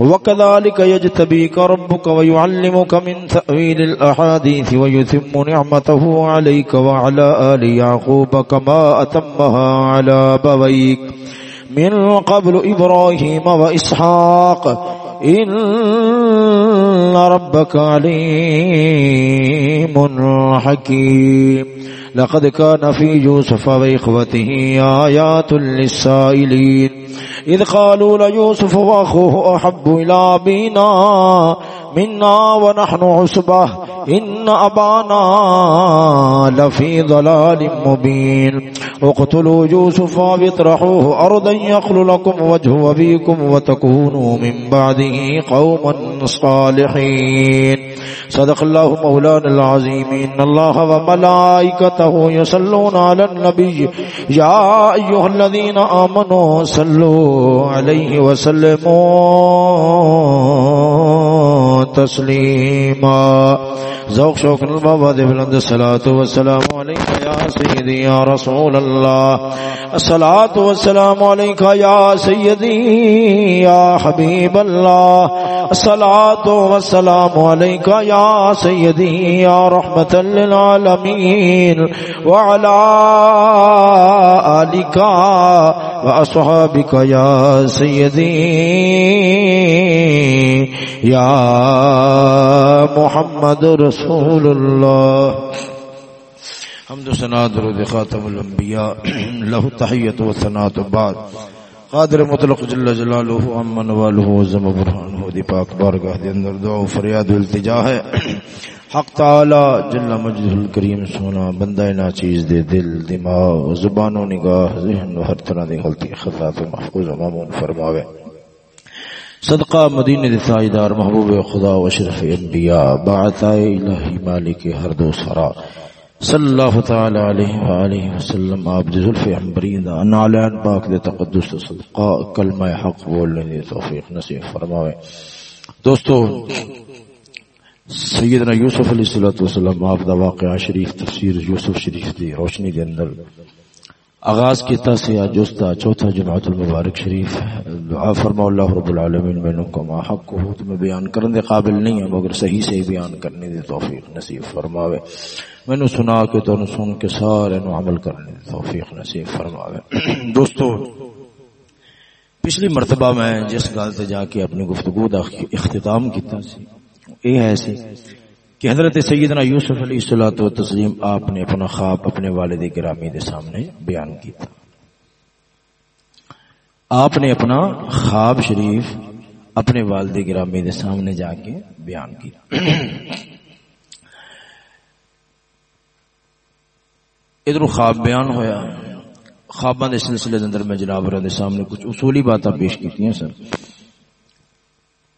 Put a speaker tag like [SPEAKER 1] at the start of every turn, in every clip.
[SPEAKER 1] وكذلك يجتبيك ربك ويعلمك من تأويل الأحاديث ويثم نعمته عليك وعلى آل يعقوب كما أتمها على بويك. من قبل إبراهيم وإسحاق، إن ربك عليم حكيم. لقد كان في يوسف وإخوته آيات للسائلين. إذ قالوا ليوسف وأخوه أحب إلى أبينا، منا ونحن عصبة، إن أبانا لفي ضلال مبين. اقتلوا يوسف واطرحوه أرضا يخل لكم وجه وبيكم وتكونوا من بعده قوما صالحين. صدق الله مولانا العظيم إن الله وملائكته يصلون على النبي يا أيها الذين آمنوا صلوا عليه وسلموا تسليما ذوق شوق البابا دے بلند الصلاة والسلام عليك يا سيدي يا رسول الله. الصلاة والسلام عليك يا سيدي يا حبيب الله. الصلاة والسلام عليك يا سيدي يا رحمة للعالمين. وعلى آلك وأصحابك يا سيدي يا محمد رسول الله حمد و سنا درود خاتم الانبیاء. له تحیت و ثناء بعد. قادر مطلق جل جلالہ امن والہ وزم برہانہ دی پاک بارگاہ دے اندر دعا و فریاد و التجا ہے. حق تعالی جل مجدہ الکریم سونا بندہ نا چیز دے دل، دماغ، زبان و نگاہ، ذہن و ہر طرح دی غلطی خطا تو محفوظ و مامون فرماوے. صدقہ مدینہ دی تاجدار محبوب خدا و اشرف انبیاء، بعث الہی مالک ہر دو سرا۔ صلی اللہ تعالی علیہ وآلہ وسلم، آپ دی ظلف عمبرین دا ان پاک دے تقدس صدقہ، کلمہ حق بولنے دی توفیق نصیب فرماوے۔ دوستو، سیدنا یوسف علیہ السلام آپ دا واقعہ شریف، تفسیر یوسف شریف دی روشنی دے اندر۔ آغاز کیتا سے آج جوستا چوتھا جماعت المبارک شریف دعا فرما اللہ رب العالمین میں کو ما حق ہو تو میں بیان کرنے دے قابل نہیں ہے، مگر صحیح سے بیان کرنے دے توفیق نصیب فرماوے۔ میں نے سنا کے تو سن کے سارے نو عمل کرنے دے توفیق نصیب فرماوے۔ دوستو، پچھلی مرتبہ میں جس گل تے جا کے اپنی گفتگو دا اختتام کیتا سی اے ہے سی کہ حضرت سیدنا یوسف علیہ السلاۃ و تسلیم آپ نے اپنا خواب اپنے والد گرامی دے سامنے بیان کیا آپ نے اپنا خواب شریف اپنے والد گرامی دے سامنے جا کے بیان کیا۔ ادھر خواب بیان ہویا۔ خواباں دے سلسلے دے اندر میں جناب دے سامنے کچھ اصولی باتاں پیش کیتیاں سر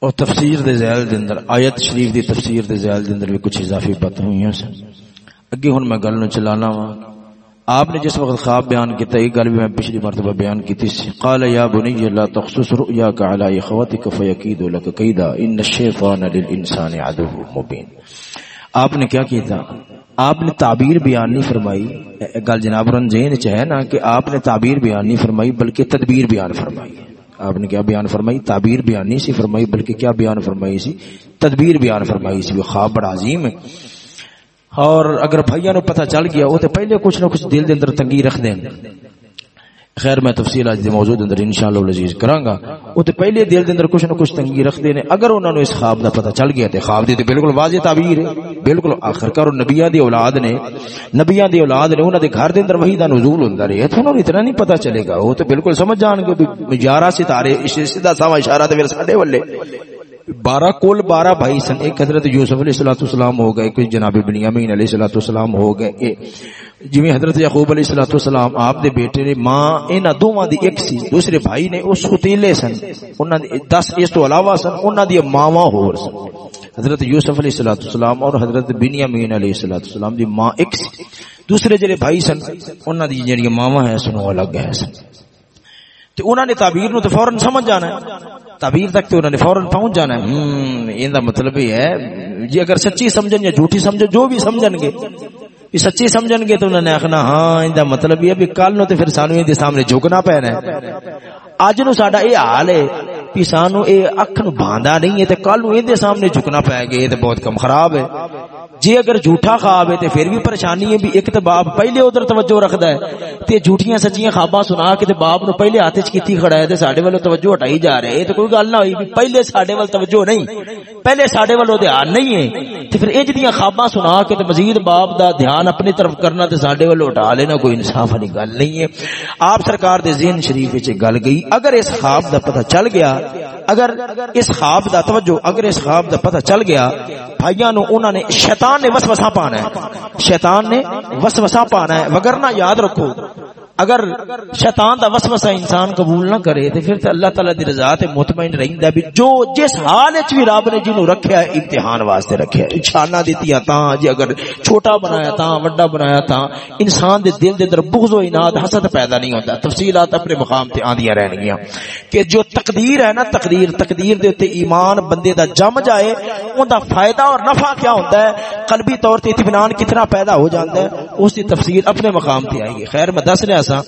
[SPEAKER 1] اور تفسیر دے زیل دے اندر، آیت شریف دی تفسیر دے زیل دے اندر بھی کچھ اضافی باتیں ہوئی ہیں۔ اگے ہن میں گل نو چلانا وا۔ آپ نے جس وقت خواب بیان کیتا، یہ گل بھی میں پچھلی مرتبہ بیان کی تھی قال یا بنی لا تخصص رؤياك على اخوتك فيكيد لك كيدا ان الشيطان للانسان عدو مبين آپ نے کیا کیا تھا آپ نے تعبیر بیان نہیں فرمائی۔ گل جناب رنجین چ ہے نا کہ آپ نے تعبیر بیان نہیں فرمائی، بلکہ تدبیر بیان فرمائی۔ آپ نے کیا بیان فرمائی؟ تعبیر بیان نہیں سی فرمائی، بلکہ کیا بیان فرمائی سی؟ تدبیر بیان فرمائی سی، وہ خواب بڑا عظیم ہے۔ اور اگر بھائیوں نو پتہ چل گیا، وہ تو پہلے کچھ نہ کچھ دل دے اندر تنگی رکھ دیں خیر، میں تفصیل اج دے موجود اندر انشاءاللہ العزیز کراں گا۔ او تے پہلے دل دے اندر کچھ نہ کچھ تنگی رکھ دے نے۔ اگر انہاں نو اس خواب دا پتہ چل گیا تے خواب دی تے بالکل واضح تعبیر ہے۔ بالکل آخر کار نبیاں دی اولاد نے، نبیاں دی اولاد نے انہاں دے گھر دے اندر وحی دا نزول ہوندا رہیا تے انہاں نو اتنا نہیں پتہ چلے گا۔ او تے بالکل سمجھ جان گے بھی۔ جی، 11 ستارے، اس سیدھا سوا اشارہ تے پھر ساڈے والے۔ بارہ کول بارہ بھائی سن، ایک حضرت یوسف علیہ السلام ہو گئے کچھ جناب بنیامین علیہ السلام ہو گئے۔ جی حضرت یعقوب علیہ الصلوۃ والسلام، آپ دے بیٹے نے ماں، انہاں دوواں دی ایک سی، دوسرے بھائی نے اس ستیلے سن۔ انہاں دی 10 اس تو علاوہ سن، انہاں دی ماواں ہور سن۔ حضرت یوسف علیہ الصلوۃ والسلام اور حضرت بنیامین علیہ الصلوۃ والسلام دی ماں ایک سی۔ دوسرے جڑے بھائی سن، انہاں دی جڑی ماواں ہیں سن الگ ہے سن۔ تے انہاں نے تعبیر نو تے فورن سمجھ جانا ہے۔ تعبیر تک تے انہاں نے فورن پہنچ جانا ہے۔ ہم ایندا مطلب یہ ہے جی اگر سچی سمجھن یا جھوٹی سمجھو، جو بھی سمجھن گے یہ سچی سمجھن گے تو انہوں نے آخنا ہاں ان مطلب یہ ہے بھی کل نو تے پھر سانو دے سامنے جھکنا پینا ہے۔ اج نو ساڈا یہ حال ہے بھی سانو اے اکھ نو باندا نہیں ہے تے کل نو این سامنے جھکنا پے گا تے بہت کم خراب ہے۔ جی اگر جھوٹا خواب ہے تے پھر بھی پریشانی ہے بھی ایک تے باپ پہلے ادھر توجہ رکھدا ہے۔ تے جھوٹیاں سچیاں خواباں سنا کے تے باپ نو پہلے ہاتھ وچ کیتی کھڑا ہے تے ساڈے والوں توجہ ہٹائی جا رہے تے کوئی گل نہ ہوئی بھی پہلے ساڈے ول توجہ نہیں، پہلے ساڈے والوں دھیان نہیں ہے۔ تے پھر انج دیاں خواباں سنا کے تے مزید باپ دا دھیان اپنی طرف کرنا تے ساڈے والوں ہٹا لینا کوئی انصاف والی گل نہیں ہے۔ آپ سرکار دے ذہن شریف وچ گل گئی، اگر اس خواب دا پتہ چل گیا اگر اس خواب دا توجہ، اگر اس خواب دا پتہ چل گیا، بھائیاں نو انہاں نے شیطان نے وسوسہ پانا ہے۔ شیطان نے وسوسہ پانا ہے۔ وگرنہ یاد رکھو اگر شیطان دا وسوسہ انسان قبول نہ کرے، تے پھر تے اللہ تعالی دی رضا تے مطمئن رہندا بھی، جو جس حال وچ بھی رب نے جنوں رکھیا ہے، امتحان واسطے رکھیا ہے۔ انشاءاللہ دتیاں تاں، جے اگر چھوٹا بنایا تاں بڑا بنایا تاں، انسان دے دل دے اندر بغض و اناد، حسد پیدا نہیں ہوندا۔ تفصیلات اپنے مقام تے آندیاں رہنگیاں کہ جو تقدیر ہے نا، تقدیر تقدیر دے تے ایمان بندے دا جم جائے اوندا فائدہ اور نفع کیا ہوندا ہے؟ قلبی طور تے اطمینان کتنا پیدا ہو جاندا ہے؟ اس دی تفسیر اپنے مقام تے آئی ہے خیر، میں دس رہا سا۔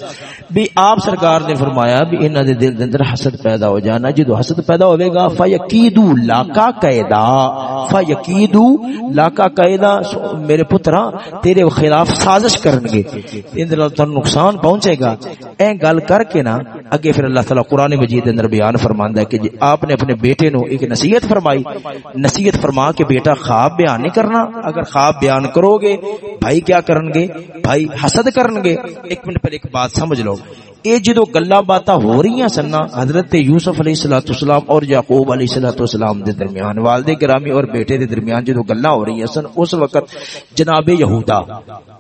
[SPEAKER 1] بھی آپ سرکار نے فرمایا بھی انہاں دے دل دے اندر حسد پیدا ہو جانا، جدو حسد پیدا ہوے گا، فیقیدو لاکا قیدا۔ فیقیدو لاکا قیدا۔ میرے پترا، تیرے خلاف سازش کرن گے اندر تو نقصان پہنچے گا۔ اے گل کر کے نا، اگے پھر اللہ تعالی قران مجید اندر بیان فرماندا ہے کہ جی آپ نے اپنے بیٹے نو ایک نصیحت فرمائی۔ نصیحت فرما کے بیٹا خواب بیان نہیں کرنا۔ اگر خواب بیان کرو گے بھائی کیا کرن گے بھائی حسد کرن گے ایک منٹ پہلے ایک بات سمجھ لو۔ اے جدو گلا باتاں ہو رہی ہیں سننا حضرت یوسف علیہ الصلوۃ والسلام اور یعقوب علیہ الصلوۃ والسلام دے درمیان والد گرامی اور بیٹے دے درمیان جدو گلا ہو رہی ہیں سن، اس وقت جناب یہودا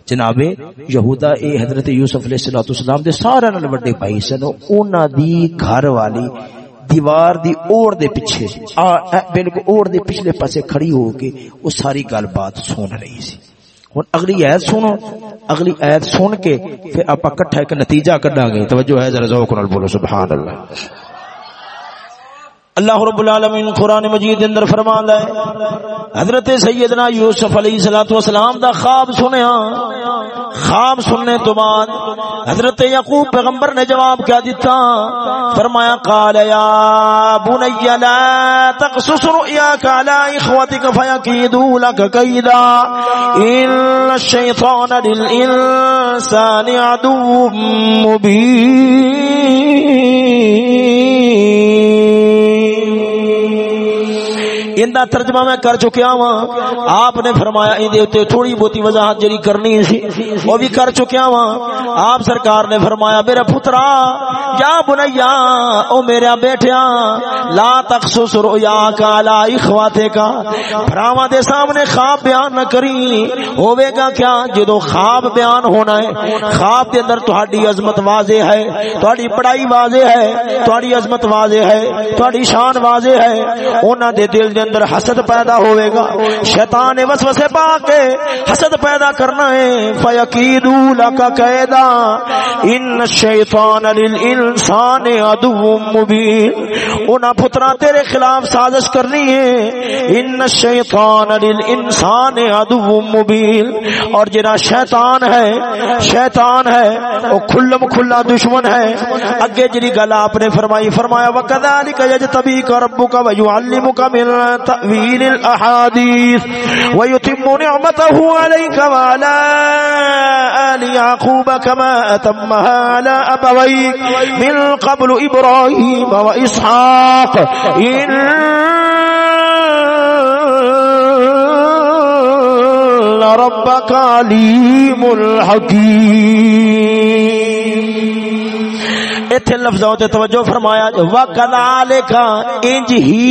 [SPEAKER 1] جناب یہودا، اے حضرت یوسف علیہ الصلوۃ والسلام دے سارے نال بڑے بھائی سن، انہاں دی گھر والی دیوار دی اوڑ دے پیچھے بالکل اوڑ دے پچھلے پاسے کھڑی ہو کے وہ ساری گل بات سن رہی سی۔ ہوں اگلی ایت سنو، اگلی ایت سن کے پھر آپ کٹھا ایک نتیجہ کڈا گے توجہ ہے، ذرا ذوق نال بولو، سبحان اللہ۔ اللہ رب العالمین قرآن مجید اندر فرماندا ہے، حضرت سیدنا یوسف علیہ الصلوۃ والسلام دا خواب سنیا۔ خواب سننے تو بعد حضرت یعقوب پیغمبر نے جواب کیا دیتا۔ فرمایا، قال، یا بنی، لا تقصص رؤياك على اخوتك فيكيدوا لك كيدا ان الشيطان للانسان عدو مبين دا ترجمہ میں کر چکیا ہوں آپ نے فرمایا ان دے تھوڑی بہت وضاحت جڑی کرنی سی، وہ بھی کر چکیا ہوں آپ سرکار نے فرمایا، میرا پترا، یا بنیا، او میرا بیٹھیا لا تخصص رؤیا کا لا اخواتے کا بھراواں دے سامنے خواب بیان نہ کری ہوے گا کیا؟ جدو خواب بیان ہونا ہے، خواب دے اندر تہاڈی عظمت واضح ہے، تہاڈی پڑھائی واضح ہے، تہاڈی عظمت واضح ہے، تہاڈی شان واضح ہے۔ انہاں دے دل دے اندر حسد پیدا ہوئے گا۔ شیطان وسوسے پا کے حسد پیدا کرنا ہے۔ فیقیدو لکا قیدا ان الشیطان للانسان عدو مبین انہا پترا تیرے خلاف سازش کرنی ہے۔ ان الشیطان للانسان عدو مبین اور جنا شیطان ہے شیطان ہے، وہ کھلم کھلا دشمن ہے۔ اگے جری گل آپ نے فرمائی، فرمایا، وَكَذَلِكَ يَجْتَبِيكَ رَبُّكَ وَيُعَلِّمُكَ مِنْ تأويل الأحاديث، ويتم نعمته عليك وعلى آل يعقوب كما أتمها على أبويك من قبل إبراهيم وإسحاق. إن ربك عليم الحكيم. میٹھے لفظوں تے توجہ فرمایا وا وکذالک انج ہی۔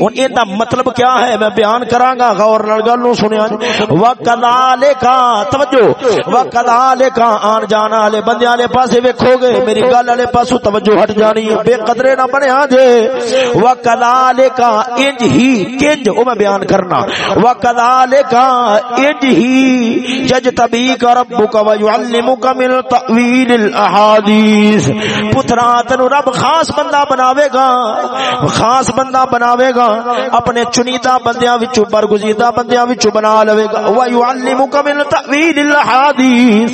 [SPEAKER 1] ہن ایندا مطلب کیا ہے؟ میں بیان کراں گا غور نال گل نو سنیا وا وکذالک توجہ۔ وا وکذالک آن جان والے بندیاں والے پاسے ویکھو گے۔ میری گل والے پاسوں توجہ ہٹ جانی ہے۔ بے قدرے نہ بنیا جے وا وکذالک انج ہی۔ کنج، او میں بیان کرنا۔ وا وکذالک انج ہی۔ جج تبیک ربک ويعلمک من تاویل الاحادیث۔ پترا تینو رب خاص بندہ بناوے گا، خاص بندہ بناوے گا، اپنے چنیدہ بندیاں وچوں، برگزیدہ بندیاں وچوں بنا لوے گا۔ ويعلمک من تاویل الاحادیث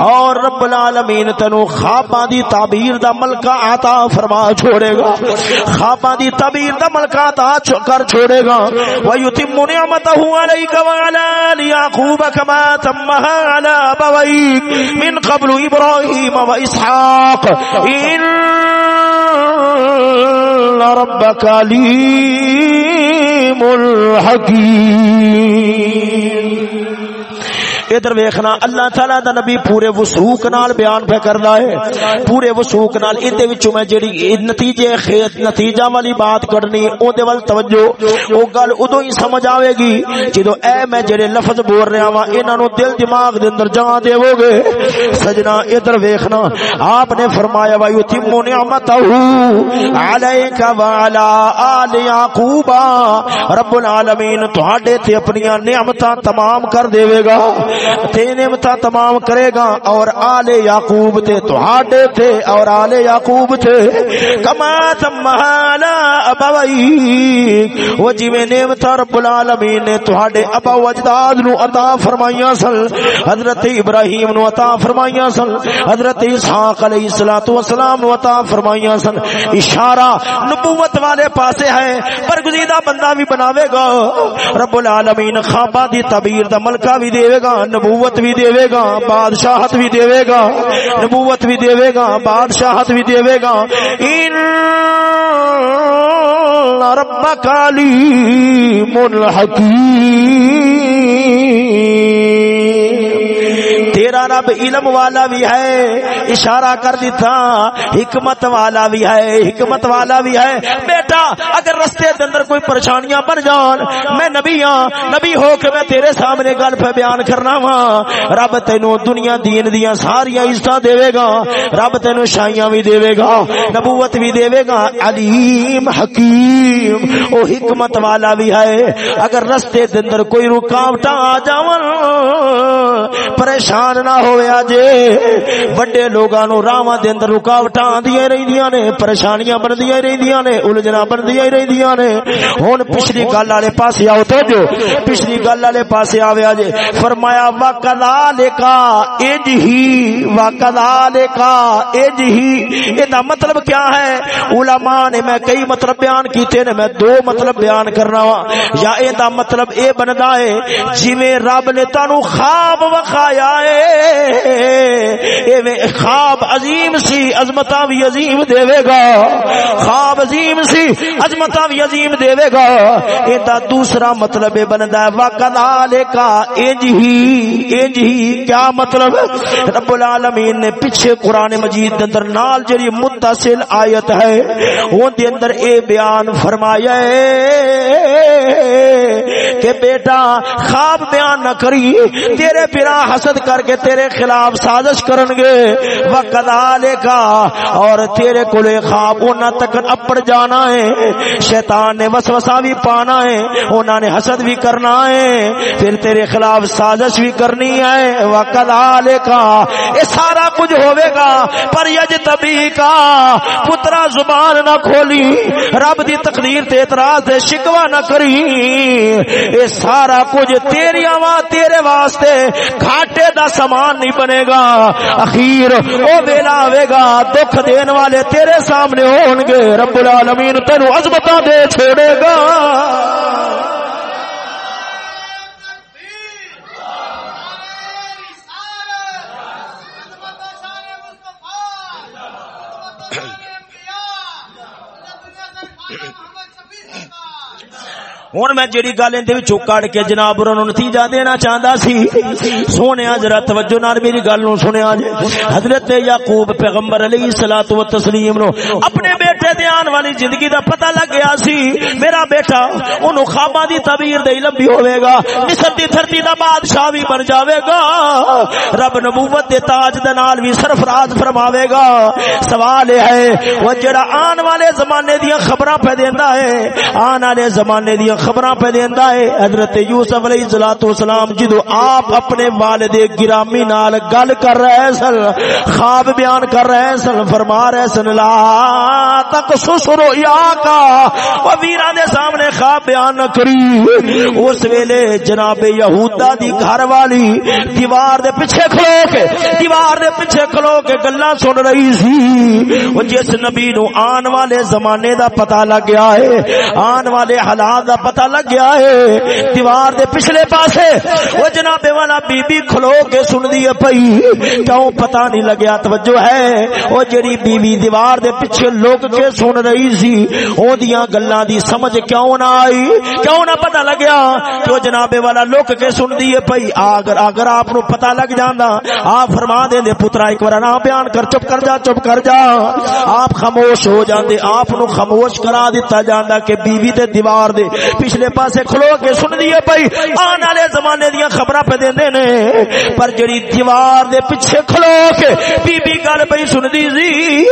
[SPEAKER 1] اور رب العالمین تینو خواباں دی تعبیر دا ملکہ عطا فرما چھوڑے گا۔ خواباں دی تعبیر دا ملکہ عطا کر چھوڑے گا۔ ويتم نعمته عليك وعلى يعقوب كما تمها على ابويك من قبل ابراهيم واسحاق ان ربك عليم الحكيم ادھر ویکھنا، اللہ تعالی دا نبی پورے وسوک نال بیان پہ کردا ہے۔ پورے وسوک نال ایدے وچوں میں جڑی نتیجے خیت، نتیجہ والی بات کرنی او دے ول توجہ، او گل اودوں ہی سمجھ آوے گی۔ جدوں اے میں جڑے لفظ بول رہا وا انہاں نو دل دماغ دے اندر جان دیو گے۔ سجنا ادھر ویکھنا، آپ نے فرمایا، وا یتیم نعمتہ علیک وعلی آل یعقوب رب العالمین تہاڈے تے اپنی نعمتاں تمام کر دے گا۔ تے نعمت تمام کرے گا اور آل یعقوب تے تہاڈے تے اور آل یعقوب تے۔ کما تمہالا ابوئی وہ جویں نعمت رب العالمین نے تہاڈے ابا و اجداد نو عطا فرمائیاں سن۔ حضرت ابراہیم نو عطا فرمائیاں سن۔ حضرت اسحاق علیہ الصلوۃ والسلام نو عطا فرمائیاں سن۔ اشارہ نبوت والے پاسے ہے۔ برگزیدہ بندہ بھی بناوے گا۔ رب العالمین خوابہ دی تعبیر دا ملکہ بھی دے گا۔ نبوت بھی دے گا، بادشاہت بھی دے گا، نبوت بھی دے گا، بادشاہت بھی دے گا۔ ان رب کالی من تیرا رب علم والا بھی ہے، اشارہ کر دیتا، حکمت والا بھی ہے، حکمت والا بھی ہے۔ بیٹا، اگر رستے کے اندر کوئی پریشانیاں بن جان، میں نبی ہاں نبی ہو کے میں تیرے سامنے گل پہ بیان کرنا وا رب تینو دنیا دین دیا ساری عزت دے گا، رب تینو شائیاں بھی دے گا، نبوت بھی دے گا۔ علیم، حکیم، او حکمت والا بھی ہے۔ اگر رستے کے اندر کوئی رکاوٹ آ جاون، پریشان نہ ہوئے جے بڑے لوگاں نو راواں دے اندر رکاوٹاں آندیاں رہندیاں نے پریشانیاں بندیاں رہندیاں نے الجھنا بندیاں رہندیاں نے ہن پچھلی گل والے پاسے آؤ تو جو پچھلی گل والے پاسے آوے جے فرمایا وکذالکا اج ہی وکذالکا اج ہی اے دا مطلب کیا ہے علماء نے میں کئی مطلب بیان کیتے نے میں دو مطلب بیان کرنا وا یا اے دا مطلب اے بندا ہے جویں رب نے تانوں خواب وکھایا ہے خواب عظیم سی عظمت بھی عظیم دے گا۔ خواب عظیم سی عظمت بھی عظیم دے گا۔ یہ دوسرا مطلب بنتا ہے وکال کا انج ہی انج ہی کیا مطلب؟ رب العالمین نے پیچھے قرآن مجید اندر نال جڑی متصل آیت ہے، اون دے اندر اے بیان فرمایا ہے کہ بیٹا، خواب بیان نہ کری، تیرے پھرا حسد کر کے تیرے خلاف سازش کرن گے۔ وکدالے کا اور تیرے کولے خواب انہاں تک اپڑ جانا ہے۔ شیطان نے وسوسہ بھی پانا ہے انہاں نے حسد بھی کرنا ہے۔ پھر تیرے خلاف سازش بھی کرنی ہے۔ وکدالے کا یہ سارا کچھ ہوے گا۔ پر یج تبی کا پترا زبان نہ کھولی، رب دی تقدیر تے اعتراض تے شکوا نہ کری۔ یہ سارا کچھ تیری آواز تیرے واسطے گھاٹے دا سامان نہیں بنے گا اخیر او ویلا آئے گا دکھ دین والے تیرے سامنے ہون گے رب العالمین تینو عظمتاں دے چھوڑے گا ہوں میں جیڑی گل اندر کڑ کے جناب انہوں نتیجہ دینا چاہتا سی۔ سونے ذرا توجہ نال میری گل نو سنیا جی حضرت یعقوب پیغمبر علیہ الصلوۃ والتسلیم نو اپنے بیٹے دے آن والی زندگی دا پتہ لگ گیا سی۔ میرا بیٹا اونوں خواباں دی تعبیر دے علم بھی ہوے گا۔ مصر دی دھرتی دا بادشاہ بھی بن جاوے گا۔ رب نبوت دے تاج دے نال بھی سرفراز فرماوے گا۔ سوال ہے، وہ جڑا آن والے زمانے دیاں خبراں پہ دیندا ہے، آن والے زمانے دیاں خبراں پہ دیندا ہے۔ حضرت یوسف علیہ الصلوۃ والسلام جدو آپ اپنے والد گرامی نال گل کر رہے سن، خواب بیان کر رہے سن، فرما رہے سن، لا تک سسرو یا کا وہ ویرا دے سامنے خواب بیان نہ کری۔ اس ویلے جناب یہودا دی گھر والی دیوار دے پیچھے کھلو کے دیوار دے پیچھے کھلو کے گلاں سن رہی سی۔ وہ جس نبی نو آن والے زمانے دا پتہ لگ گیا ہے، آن والے حالات دا پتہ لگ گیا ہے۔ دیوار دے پچھلے پاسے وہ جناب والا بی بی کھلو کے سن دی پئی۔ کیوں پتہ نہیں لگیا، توجہ ہے۔ وہ جڑی بیوی دیوار دے پیچھے لوگ کے سن رہی سی۔ او دیاں گلاں دی سمجھ کیوں نہ آئی؟ کیوں نہ پتہ لگیا کہ جناب والا لوگ کے سن دی پئی اگر اگر آپ نو پتہ لگ جاندا۔ آپ فرما دے دے پترا ایک بار نہ بیان کر، چپ کر جا، چپ کر جا۔ آپ خاموش ہو جاندے، آپ نو خاموش کرا دیتا جاندا کہ بیوی تے دیوار دے پچھلے پاسے کھلو کے سن دی پئی آن والے زمانے دیاں خبراں پہ دیندے نے۔ پر جڑی دیوار دے پیچھے کھلو کے بی بی گل پئی سن دی سی،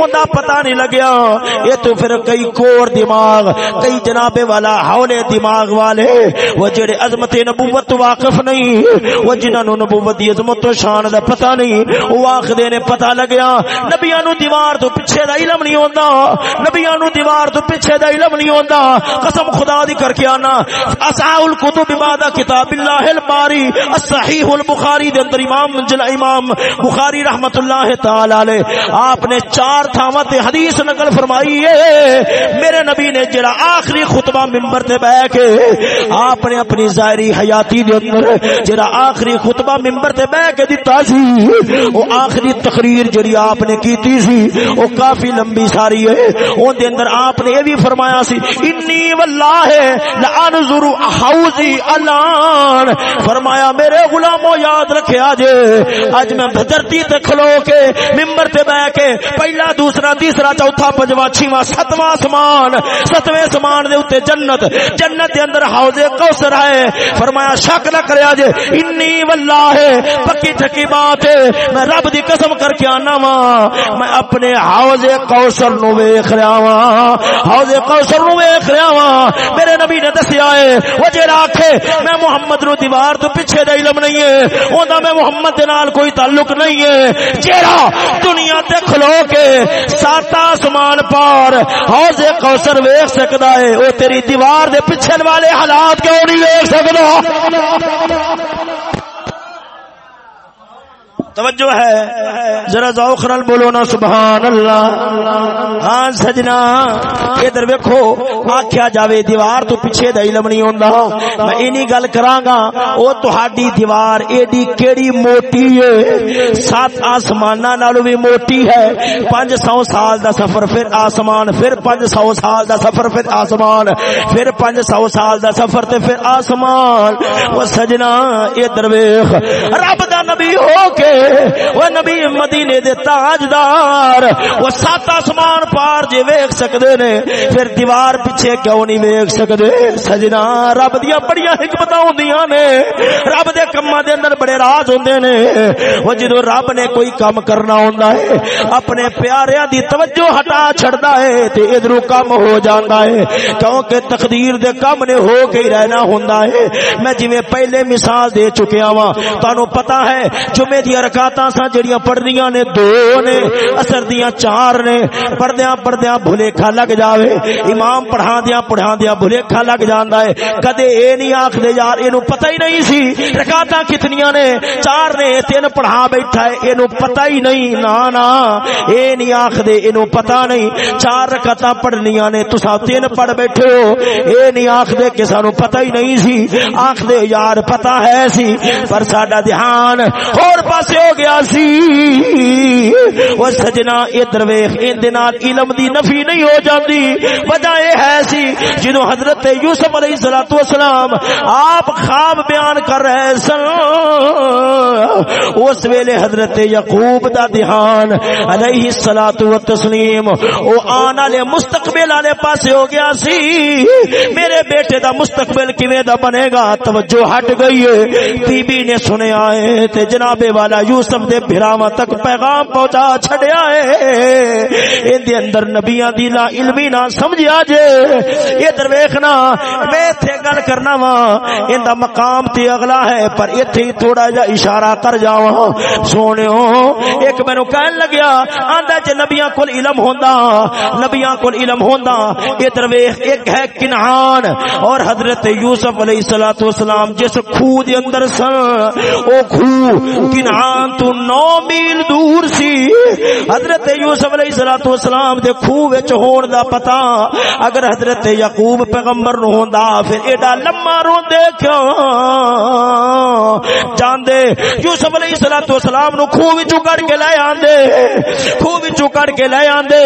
[SPEAKER 1] اوندا پتہ نہیں لگیا۔ یہ تو پھر کئی کور دماغ، کئی جناب والا ہولے دماغ والے، وہ جڑے عظمت نبوت واقف نہیں، وہ جنہاں نو نبوت دی عظمت تو شان دا پتہ نہیں، وہ آکھدے نے پتہ لگیا، نبیاں نو دیوار تو پیچھے دا علم نہیں ہوندا، نبیاں نو دیوار تو پیچھے دا علم نہیں ہوندا، قسم خدا دی کر کے آنا۔ اساء الکتب بعد کتاب اللہ الباری الصحیح البخاری دے اندر امام جل امام بخاری رحمت اللہ تعالی علیہ، آپ نے چار تھاواں تے حدیث نقل فرمائی ہے۔ میرے نبی نے جڑا آخری خطبہ منبر تے بیٹھ کے آپ نے اپنی ظاہری حیاتی دے اندر جڑا آخری خطبہ منبر تے بیٹھ کے دتا سی او آخری تقریر جڑی آپ نے کیتی سی او کافی لمبی ساری ہے۔ اون دے اندر آپ نے یہ بھی فرمایا سی انی واللہ لانظر حوزی الان فرمایا، میرے غلامو یاد رکھیا جے اج میں دھرتی تے کھلو کے منبر تے بیٹھ کے پہلا، دوسرا، تیسرا، چوتھا پنجواں چھواں ستواں آسمان ستویں آسمان دے اوتے جنت جنت دے اندر حوض کوثر ہے فرمایا شک نہ کریا جے انی واللہ پکی ٹھکی بات ہے میں رب دی قسم کر کے آنا وا میں اپنے حوض کوثر نو ویکھ رہا وا حوض کوثر نو ویکھ رہا وا میرے نبی نے دسیا ہے وہ جڑا آکھے میں محمد نو دیوار تو پیچھے دا علم نہیں ہے اوندا میں محمد دے نال کوئی تعلق نہیں ہے جڑا دنیا تے کھلو کے سات آسمان پار۔ حوض کوثر ویکھ سکدا ہے۔ او تیری دیوار دے پیچھے والے حالات کیوں نہیں ویکھ سکدا؟ توجہ ہے۔ ذرا ذوق نال بولو نا سبحان اللہ ہاں سجنا، ادھر ویکھو، آکھیا جاوے، دیوار تو پیچھے دا علم نہیں ہوندا۔ میں اینی گل کراں گا او تہاڈی دیوار ایڈی کیڑی موٹی ہے۔ سات آسماناں نالوں بھی موٹی ہے۔ 500 سال دا سفر، پھر آسمان، پھر 500 سال دا سفر، پھر آسمان۔ پھر 500 سال دا سفر تے پھر آسمان۔ او سجنا، ادھر ویکھ، رب دا نبی ہو کے وہ نبی مدینے دے تاجدار، وہ سات آسمان پار جے ویکھ سکدے نے، پھر دیوار پیچھے کیوں نہیں ویکھ سکدے؟ سجنا رب دیاں بڑیاں حکمتاں ہوندیاں نے، رب دے کماں دے اندر بڑے راز ہوندے نے۔ وہ جدوں رب نے کوئی کام کرنا ہوندا ہے، اپنے پیاریاں دی توجہ ہٹا چھڑدا ہے، تے ادھروں کم ہو جاندا ہے۔ کیونکہ تقدیر دے کم نے ہو کے ہی رہنا ہوندا ہے۔ میں جویں پہلے مثال دے چکیا وا تانوں پتہ ہے، جمعے دی رکاتاں سا جڑیاں پڑھدیاں نے دو نے اثر دیاں چار نے پڑھدیاں پڑھدیاں بھلے کھا لگ جاوے امام پڑھا دیاں پڑھا دیاں بھلے کھا لگ جاندا ہے کدے اے نہیں آکھ دے یار اینو پتہ ہی نہیں سی رکاتاں کتنیاں نے چار نے تین پڑھا بیٹھا ہے اینو پتہ ہی نہیں نا نا اے نہیں آکھ دے اینو پتہ نہیں چار رکاتاں پڑھنیاں نے تساں تین پڑھ بیٹھے ہو اے نہیں آکھ دے کہ سانو پتہ ہی نہیں سی آکھ دے یار پتہ ہے سی پر ساڈا دھیان اور پاسے ہو گیا سی۔ وہ سجنا ادھر ویخ، ان علم دی نفی نہیں ہو جاتی وجہ یہ ہے سی جدو حضرت یوسف علیہ السلام والسلام آپ خواب بیان کر رہے سن، اس ویلے حضرت یقوب دا دھیان علیہ الصلات والتسلیم او آن والے مستقبل والے پاسے ہو گیا سی۔ میرے بیٹے دا مستقبل کیویں دا بنے گا؟ توجہ ہٹ گئی ہے۔ بی بی نے سنیا ہے تے جناب والا یوسف یوسف دے بھراواں تک پیغام پہنچا چھڈیا ہے۔ این دے اندر نبیاں دی لا علمی نہ سمجھیا جے۔ ادھر ویکھنا میں ایتھے گل کرنا وا این دا مقام تے اگلا ہے، پر ایتھے تھوڑا جا اشارہ کر جاواں۔ سونےو ایک مینوں کہن لگیا، آندا جے نبیاں کول علم ہوندا، نبیاں کول علم ہوندا۔ ادھر ویکھ ایک ہے کنعان۔ اور حضرت یوسف علیہ الصلوۃ والسلام جس کھو دے اندر سن، او کھو، کنعان۔ تو نو میل دور سی۔ حضرت یوسف علیہ الصلوۃ والسلام دے کھو وچ ہون دا پتہ۔ اگر حضرت یعقوب پیغمبر نو ہوندا، پھر ایڈا لمما روندے کیوں؟ جاندے، یوسف علیہ الصلوۃ والسلام نو کھو وچوں کڈ کے لے آندے۔ کھو وچوں کڈ کے لے آندے۔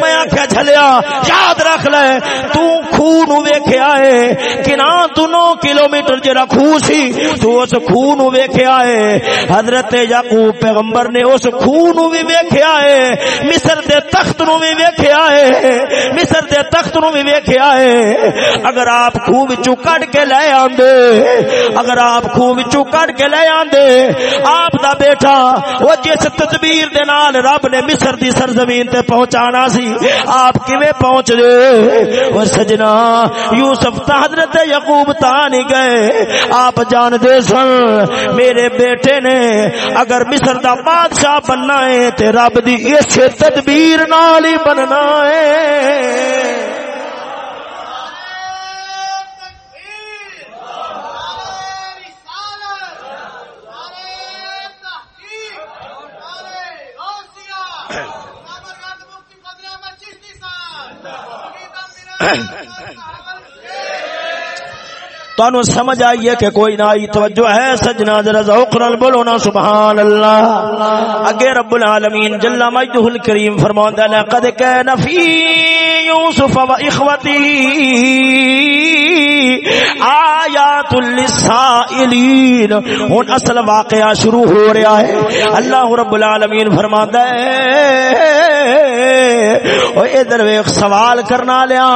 [SPEAKER 1] میں آکھیا، جھلیا، یاد رکھ لے۔ تو کھو نو ویکھیا ہے کنا تو نو کلومیٹر جڑا کھو سی، تو اس کھو نو ویکھیا ہے۔ حضرت یعقوب پیغمبر نے اس کھو نو بھی ویکھیا ہے، مصر دے تخت نو بھی ویکھیا ہے، مصر دے تخت نو بھی ویکھیا ہے۔ اگر آپ کھو وچوں کڈ کے لے آندے، اگر آپ کھو وچوں کڈ کے لے آندے، آپ دا بیٹا وہ جس تدبیر دے نال رب نے مصر دی سرزمین تے پہنچانا سی، آپ کیویں پہنچ گئے؟ وہ سجنا یوسف تا حضرت یعقوب تا نہیں گئے۔ آپ جان دے سن، میرے بیٹے نے اگر مصر دا بادشاہ بننا ہے تے رب دی اس تدبیر نال ہی بننا ہے۔ تو سمجھ آئیے کہ کوئی نہ آئی توجہ ہے، سجنا ذرا ذوق نال بولو نا، سبحان اللہ۔ اگے رب العالمین جل مجدہ الکریم فرماتا ہے، لقد کان فی یوسف و اخوتی آیا للسائلین۔ ہن اصل واقعہ شروع ہو رہا ہے۔ اللہ رب العالمین فرماتا ہے او ادھر ویکھ، سوال کرنا لیا،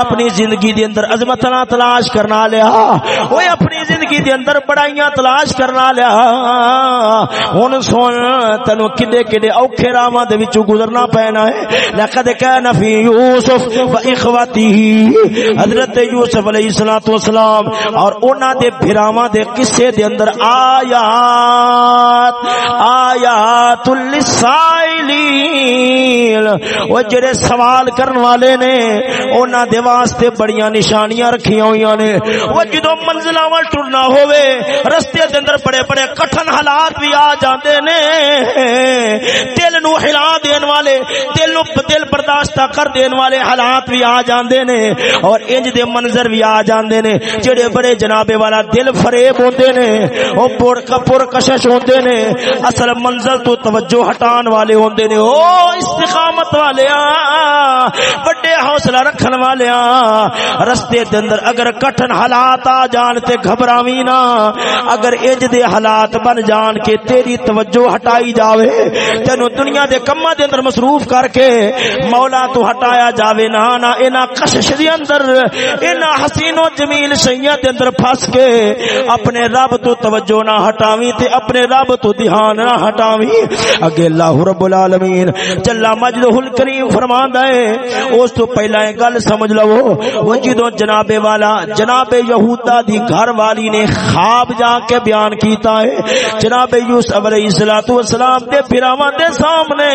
[SPEAKER 1] اپنی زندگی دے اندر عظمت تلاش کرنا لیا۔ وہ اپنی زندگی دے اندر بڑائیاں تلاش کرنا لیا۔ ہن سن تینو کڈے کڈے اوکھے راواں دے وچوں گزرنا پینا ہے۔ لقد کان فی یوسف و اخواتی حضرت یوسف علیہ الصلوۃ والسلام، اور ان انہاں دے بھراواں دے قصے دے اندر آیات آیات للسائلین وہ جڑے سوال کرن والے نے، انہاں دے واسطے بڑیاں نشانیاں رکھیاں ہویاں نے۔ وہ جدو منزلہ وال ٹرنا ہوئے رستے دے اندر بڑے بڑے کٹھن حالات بھی آ جاندے نے۔ دل نو ہلا دین والے، دل نو دل برداشت کر دین والے حالات بھی آ جاندے نے۔ اور انج دے منظر بھی آ جاندے نے، جڑے بڑے جناب جنابے والا دل فریب ہوندے نے، او پور کپور کشش ہوندے نے۔ اصل منزل تو توجہ ہٹان والے ہوندے نے، او استقامت والے بڑے حوصلہ رکھن والے رستے دے اندر اگر کٹھن حالات آ جان تے گھبراوی نا اگر اج دے حالات بن جان کے تیری توجہ ہٹائی جاوے، تینو دنیا دے کما دے اندر مصروف کر کے مولا تو ہٹایا جاوے نا نا اینا کشش دے اندر، اینا حسین و جمیل شیعہ دے اندر پھس پھس کے اپنے رب تو توجہ نہ ہٹاوی تے اپنے رب تو دھیان نہ ہٹاوی۔ اگے اللہ رب العالمین جلا مجدہ الکریم فرماندا ہے۔ اس تو پہلا گل سمجھ لو۔ وہ جدوں جناب والا جناب یہودا دی گھر والی نے خواب جا کے بیان کیتا ہے جناب یوسف علیہ الصلوۃ والسلام دے پھراواں دے سامنے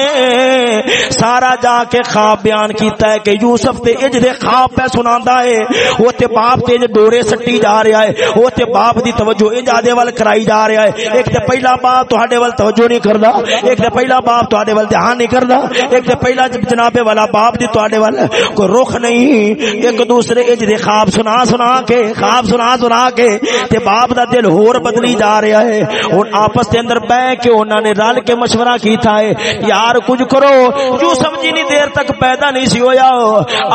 [SPEAKER 1] سارا جا کے خواب بیان کیتا ہے کہ یوسف تے اج دے خواب پہ سناندا ہے۔ وہ تے باپ تے ڈورے سٹی جا رہا ہے۔ ہے۔ وہ تے باپ دی توجہ اے جادے وال کرائی جا رہا ہے۔ ایک تے پہلا باپ تہاڈے وال توجہ نہیں کردا۔ ایک تے پہلا باپ تہاڈے وال دھیان نہیں کردا۔ ایک تے پہلا جناب والا باپ دی تہاڈے وال کوئی رخ نہیں۔ ایک دوسرے اے دے خواب سنا سنا کے، خواب سنا سنا کے تے باپ دا دل ہور بدلی جا رہا ہے۔ ہن آپس دے اندر بیٹھ کے انہاں نے رل کے مشورہ کیتا ہے۔ یار کچھ کرو۔ جو سمجھی نہیں دیر تک پیدا نہیں سی ہویا۔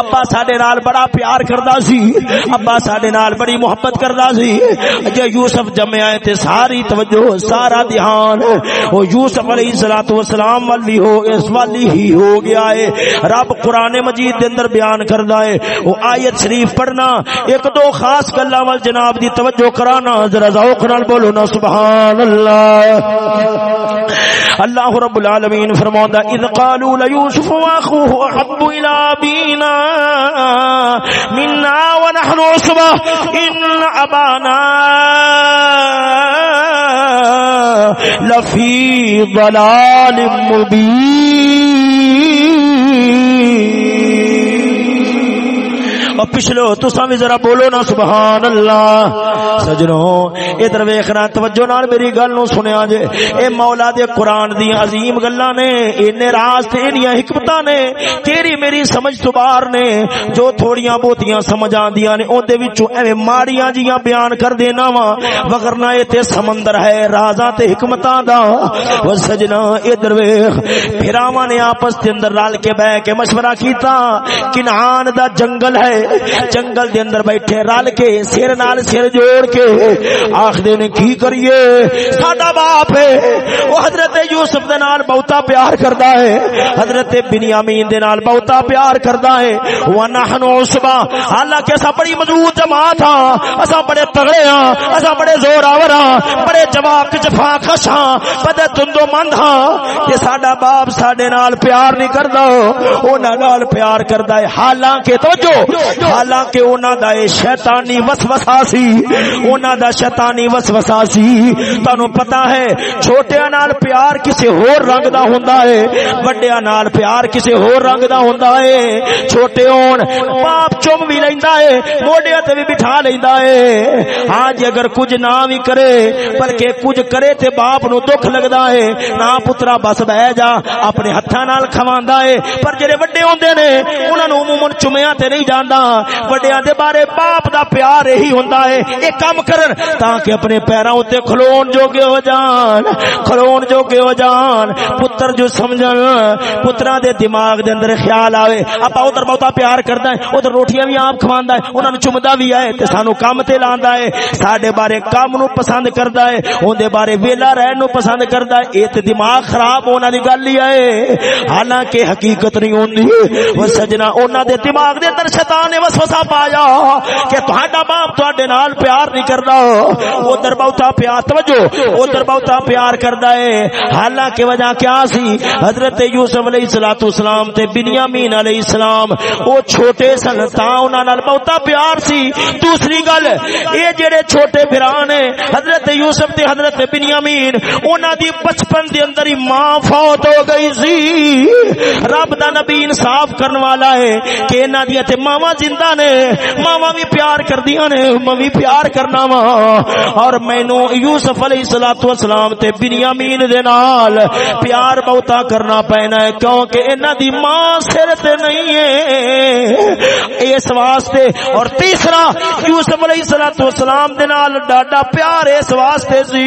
[SPEAKER 1] ابا ساڈے نال بڑا پیار کردا سی۔ ابا ساڈے نال بڑی محبت کردا سی جے یوسف جمع تے ساری توجہ، سارا دھیان۔ او یوسف علیہ الصلوۃ والسلام والی ہو، اس والی ہی ہو گیا ہے۔ رب قران مجید دے اندر بیان کردا ہے۔ او ایت شریف پڑھنا، ایک دو خاص گلاں ول جناب دی توجہ کرانا۔ ذرا ذوق نال بولو نا سبحان اللہ اللہ رب العالمین فرماوندا، اذ قالوا ليوسف واخوه احب الى ابينا منا ونحن عصبه ان ابانا لفی ضلال مبین۔ اور پچھلو تسا بھی ذرا بولو نا، سبحان اللہ۔ سجنوں ادھر ویکھنا توجہ نال میری گل نو سنیا جے۔ اے مولا دے قرآن دی عظیم گلاں نے، اینے راز تے اینیاں حکمتاں نے، تیری میری سمجھ تو باہر نے۔ جو تھوڑیاں بہتیاں سمجھ آندیاں نے، اون دے وچوں ایویں ماڑیاں جیاں بیان کر دینا وا۔ وگرنہ اے تے سمندر ہے، رازاں تے حکمتاں دا۔ او سجنا، ادھر ویکھ۔ پھراواں نے آپس دے اندر رل کے بیٹھ کے مشورہ کیتا، کنعان دا جنگل ہے۔ جنگل دے اندر بیٹھے، رل کے، سر نال سر جوڑ کے۔ آخر نے کی کریے؟ ساڈا باپ ہے۔ وہ حضرت یوسف دے نال بہتا پیار کردا ہے۔ حضرت بنیامین دے نال بہتا پیار کردا ہے۔ ونحن عصبا۔ حالانکہ اسا بڑی مضبوط جماعت ہاں۔ اسا بڑے تگڑے ہاں۔ اسا بڑے زور آور ہاں۔ بڑے جواک جفا خش ہاں۔ بڑے تندو مند ہاں۔ کہ ساڈا باپ ساڈے نال پیار نہیں کردا۔ انہاں نال پیار کردا ہے۔ حالانکہ توجہ حالانکہ انہاں دا اے شیطانی وسوسہ سی، انہاں دا شیطانی وسوسہ سی۔ تانوں پتہ ہے، چھوٹیاں نال پیار کسے ہور رنگ دا ہوندا ہے وڈیاں نال پیار کسے ہور رنگ دا ہوندا ہے۔ چھوٹے ہون، باپ چم بھی لیندا ہے، موڈے تے بھی بٹھا لیندا ہے۔ ہاں جی اگر کچھ نہ بھی کرے، بلکہ کچھ کرے تے باپ نو دکھ لگدا ہے۔ نہ پترا بس بہ جا، اپنے ہتھاں نال کھواندا ہے۔ پر جڑے وڈے ہوندے نے، انہاں نو عموماً چومیا تے نہیں جاندا۔ وڈیاں دے بارے باپ دا پیار یہی ہوندا ہے اے کم کرن تاکہ اپنے پیراں تے کھلون جوگے ہو جان کھلون جوگے ہو جان پتر جو سمجھن پتراں دے دماغ دے اندر خیال آوے اپا ادھر بہتا پیار کردا ہے ادھر روٹیاں بھی آپ کھواندا ہے انہاں نو چمدا بھی ہے تے سانو کم تے لاندا ہے ساڈے بارے کم نو پسند کردا ہے اون دے بارے ویلا رہن نو پسند کردا ہے اے تے دماغ خراب ہونا دی گل ہی ہے حالانکہ حقیقت نہیں ہوندی وہ سجنا انہاں دے دماغ دے اندر شیطان نے وسوسہ پایا کہ تہاڈا باپ تہاڈے نال پیار نہیں کردا۔ او ادھر بہتا پیار، توجہ او ادھر بہتا پیار کردا ہے۔ حالانکہ وجہ کیا سی؟ حضرت یوسف علیہ الصلوۃ والسلام تے بنیامین علیہ السلام او چھوٹے سن، تا انہاں نال بہتا پیار سی۔ دوسری گل، اے جڑے چھوٹے بھران نے حضرت یوسف تے حضرت بنیامین، انہاں دی بچپن دے اندر ہی ماں فوت ہو گئی سی۔ رب دا نبی انصاف کرن والا ہے کہ انہاں دی تے ماواں زندہ نے، ماواں بھی پیار کردیاں نے، میں بھی پیار کرنا وا اور مینوں یوسف علیہ الصلوۃ والسلام تے بنیامین دے نال پیار بہتا کرنا پینا ہے، کیونکہ انہاں دی ماں سر تے نہیں ہے۔ اس واسطے، اور تیسرا، یوسف علیہ الصلوۃ والسلام دے نال ڈاڈا پیار اس واسطے سی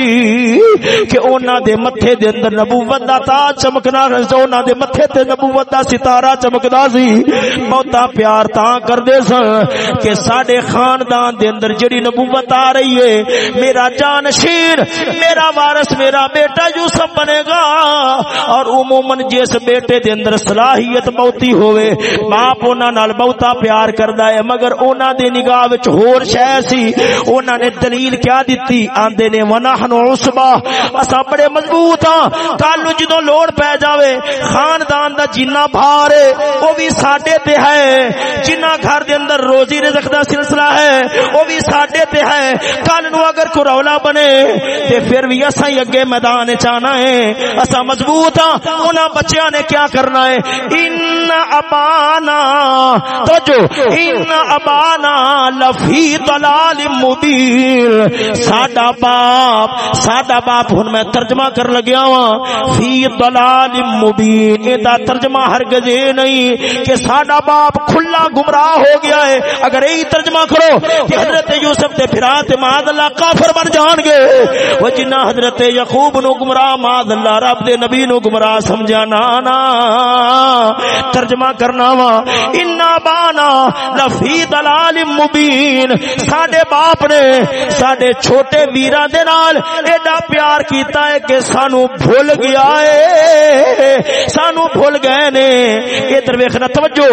[SPEAKER 1] کہ انہاں دے متھے دے اندر نبوت دا تاج چمکنا سی انہاں دے متھے تے نبوت دا ستارہ چمکدا سی۔ بہتا پیار تاں تا کردے سن کہ ساڈے خاندان دے اندر جڑی نبوت آ رہی ہے، میرا جانشین میرا وارث، میرا بیٹا یوسف بنے گا اور عموماً جس بیٹے دے اندر صلاحیت بہتی ہوئے باپ انہاں نال بہتا پیار کردا ہے، مگر انہاں دی نگاہ وچ ہور شے سی۔ انہاں نے دلیل کیا دتی؟ آندے نے، ونحن عصبہ اساں بڑے مضبوط ہاں۔ کل جدوں لوڑ پے جاوے، خاندان دا جنہ بھار ہے، او بھی ساڈے تے ہے۔ جنہ گھر دے اندر روزی رزق دا سلسلہ ہے او بھی ساڈے تے ہے۔ کل نو اگر کو رولا بنے، تے پھر بھی اساں ہی اگے میدان وچ آنا ہے۔ اساں مضبوط ہاں۔ انہاں بچیاں نے کیا کرنا ہے؟ ان ابانا تو جو ان ابانا لفی ضلال مبین۔ ساڈا باپ ساڈا باپ ہن میں ترجمہ کر لگیا ہاں۔ فی ضلال مبین، اے دا ترجمہ ہرگز نہیں کہ ساڈا باپ کھلا گمراہ ہو گیا ہے۔ اگر یہی ترجمہ کرو کہ حضرت یوسف تے پھرا تے ماد اللہ کافر بن جان گے۔ وہ جنہ حضرت یعقوب نو گمراہ ماد اللہ رب دے نبی نو گمراہ سمجھا۔ نا نا، ترجمہ کرنا وا۔ انا بانا لفی دلال مبین ساڈے باپ نے ساڈے چھوٹے ویراں دے نال ایڈا پیار کیتا ہے کہ سانو بھول گیا ہے۔ سانو بھول گئے نے۔ ادھر ویکھنا توجہ،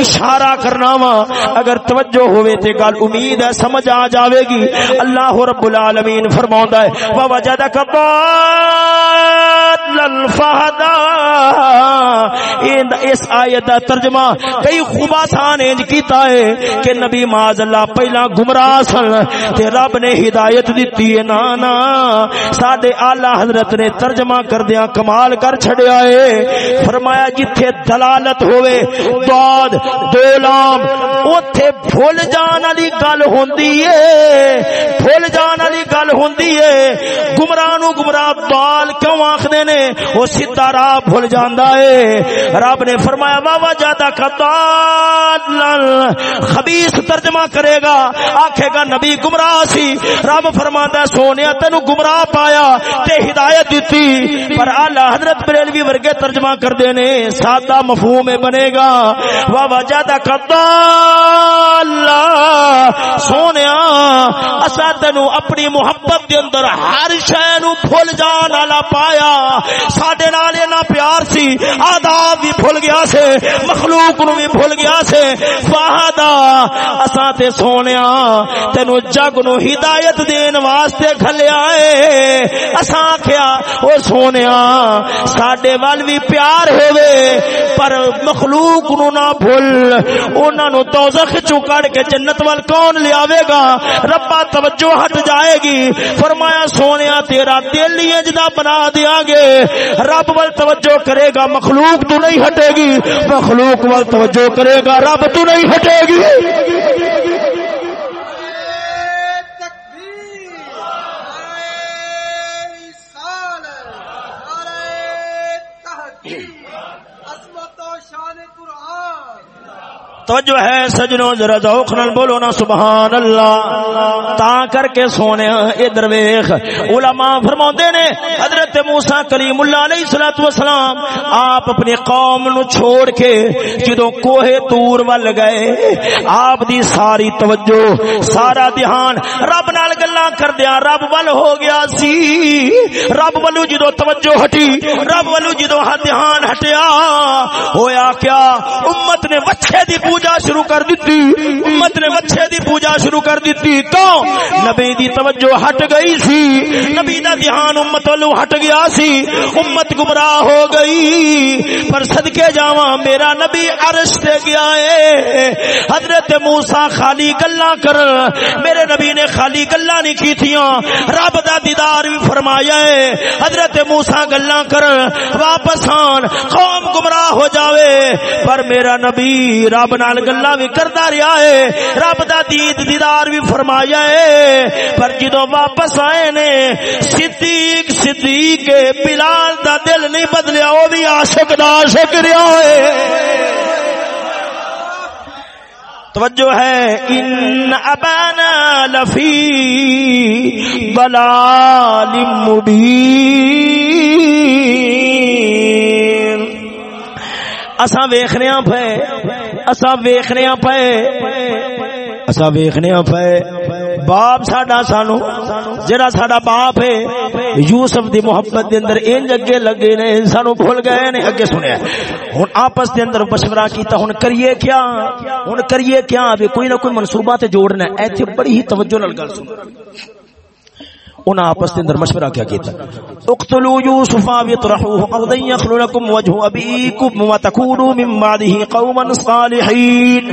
[SPEAKER 1] اشارہ کرنا وا۔ اگر توجہ ہوئے تے گل امید ہے، سمجھ آ جاوے گی۔ اللہ رب العالمین فرماوندا ہے ووجدک ضالل فہدا اس آیت دا ترجمہ کئی خوبا سان انج کیتا ہے کہ نبی ماذ اللہ پہلا گمراہ سن تے رب نے ہدایت دیتی ہے نا نا ساڈے اعلی حضرت نے ترجمہ کردیا کمال کر چھڑیا ہے۔ فرمایا جتھے دلالت ہوئے بعد دو لام اوتھے بھول جان والی گل ہوندی ہے۔ بھول جان والی گل ہوندی ہے۔ گمراہ نو گمراہ بال کیوں آکھدے نے؟ او سیدھا راہ بھول جاندا ہے۔ رب نے فرمایا بابا جادا کدال خبیث ترجمہ کرے گا۔ آکھے گا نبی گمراہ سی۔ رب فرماندا سونیا تینو گمراہ پایا، تے ہدایت دتی پر اعلی حضرت بریلوی ورگے ترجمہ کر دے نے، سادہ مفہوم بنے گا۔ وا وجد کدال سونیا اسا تینو اپنی محبت دے اندر ہر شے نو بھول جان والا پایا۔ ساڈے نال اینا پیار سی، آداب بھی بھول گیا سے، مخلوق نو بھی بھول گیا سے۔ فہدا اسا تے سونیا، تینو جگ نو ہدایت دین واسطے کھلیا اے۔ اسا کیا او سونیا، ساڈے وال بھی پیار ہوے پر مخلوق نو نہ بھول۔ انہاں نو دوزخ چوں کڈ کے جنت وال کون لے آوے گا؟ ربا توجہ ہٹ جائے گی۔ فرمایا، سونیا، تیرا دل ہی اجدا بنا دیا گے۔ رب ول توجہ کرے گا، مخلوق تو نہیں ہٹے گی، مخلوق ول توجہ کرے گا، رب تو نہیں ہٹے گی۔ توجہ ہے، سجنوں ذرا ذوق نال بولو نا سبحان اللہ تا کر کے سونے ادھر ویکھ علماء فرماندے نے، حضرت موسی کلیم اللہ علیہ الصلوۃ والسلام آپ اپنی قوم نو چھوڑ کے جدوں کوہ تور ول گئے، آپ دی ساری توجہ، سارا دھیان رب نال گلاں کردیا رب ول ہو گیا سی۔ رب ولو جدوں توجہ ہٹی، رب ولو جدوں ہاں دھیان ہٹیا، ہویا کیا؟ امت نے وچھے دی پوجا پوجا شروع کر دیتی، امت نے بچے دی پوجا شروع کر دیتی، تو نبی دی توجہ ہٹ گئی سی، نبی دا دھیان امت والو ہٹ گیا سی، امت گمراہ ہو گئی۔ پر صدقے جاواں میرا نبی عرش تے گیا ہے۔ حضرت موسی خالی گلاں کر، میرے نبی نے خالی گلاں نہیں کی تھیاں رب دا دیدار بھی فرمایا ہے۔ حضرت موسی گلاں کر، واپس آن، قوم گمراہ ہو جاوے۔ پر میرا نبی رب نہ نال گلا بھی کرتا رہا ہے۔ رب دا دید دیدار بھی فرمایا ہے۔ پر جدو واپس آئے نے، صدیق صدیق، بلال دا دل نہیں بدلیا وہ بھی عاشق دا عاشق رہا ہے۔ توجہ ہے۔ ان ابانا لفی بلال مبین۔ اساں ویکھنے پے اساں ویکھنے پے اساں ویکھنے پے باپ ساڈا سانو جڑا ساڈا باپ ہے، یوسف دی محبت دے اندر انج اگے لگے نے، سانو بھول گئے نے، اگے سنیا۔ ہن آپس دے اندر مشورہ کیتا، ہن کریے کیا؟ ہن کریے کیا؟ ابھی کوئی نہ کوئی منصوبہ تے جوڑنا ہے۔ ایتھے بڑی ہی توجہ نال گل سن انہاں آپس دے اندر مشورہ کیا کیتا اقتلوا یوسف ويطرحوه ارضا يخلو لكم وجه ابيكم وتكونوا من بعده قوما صالحين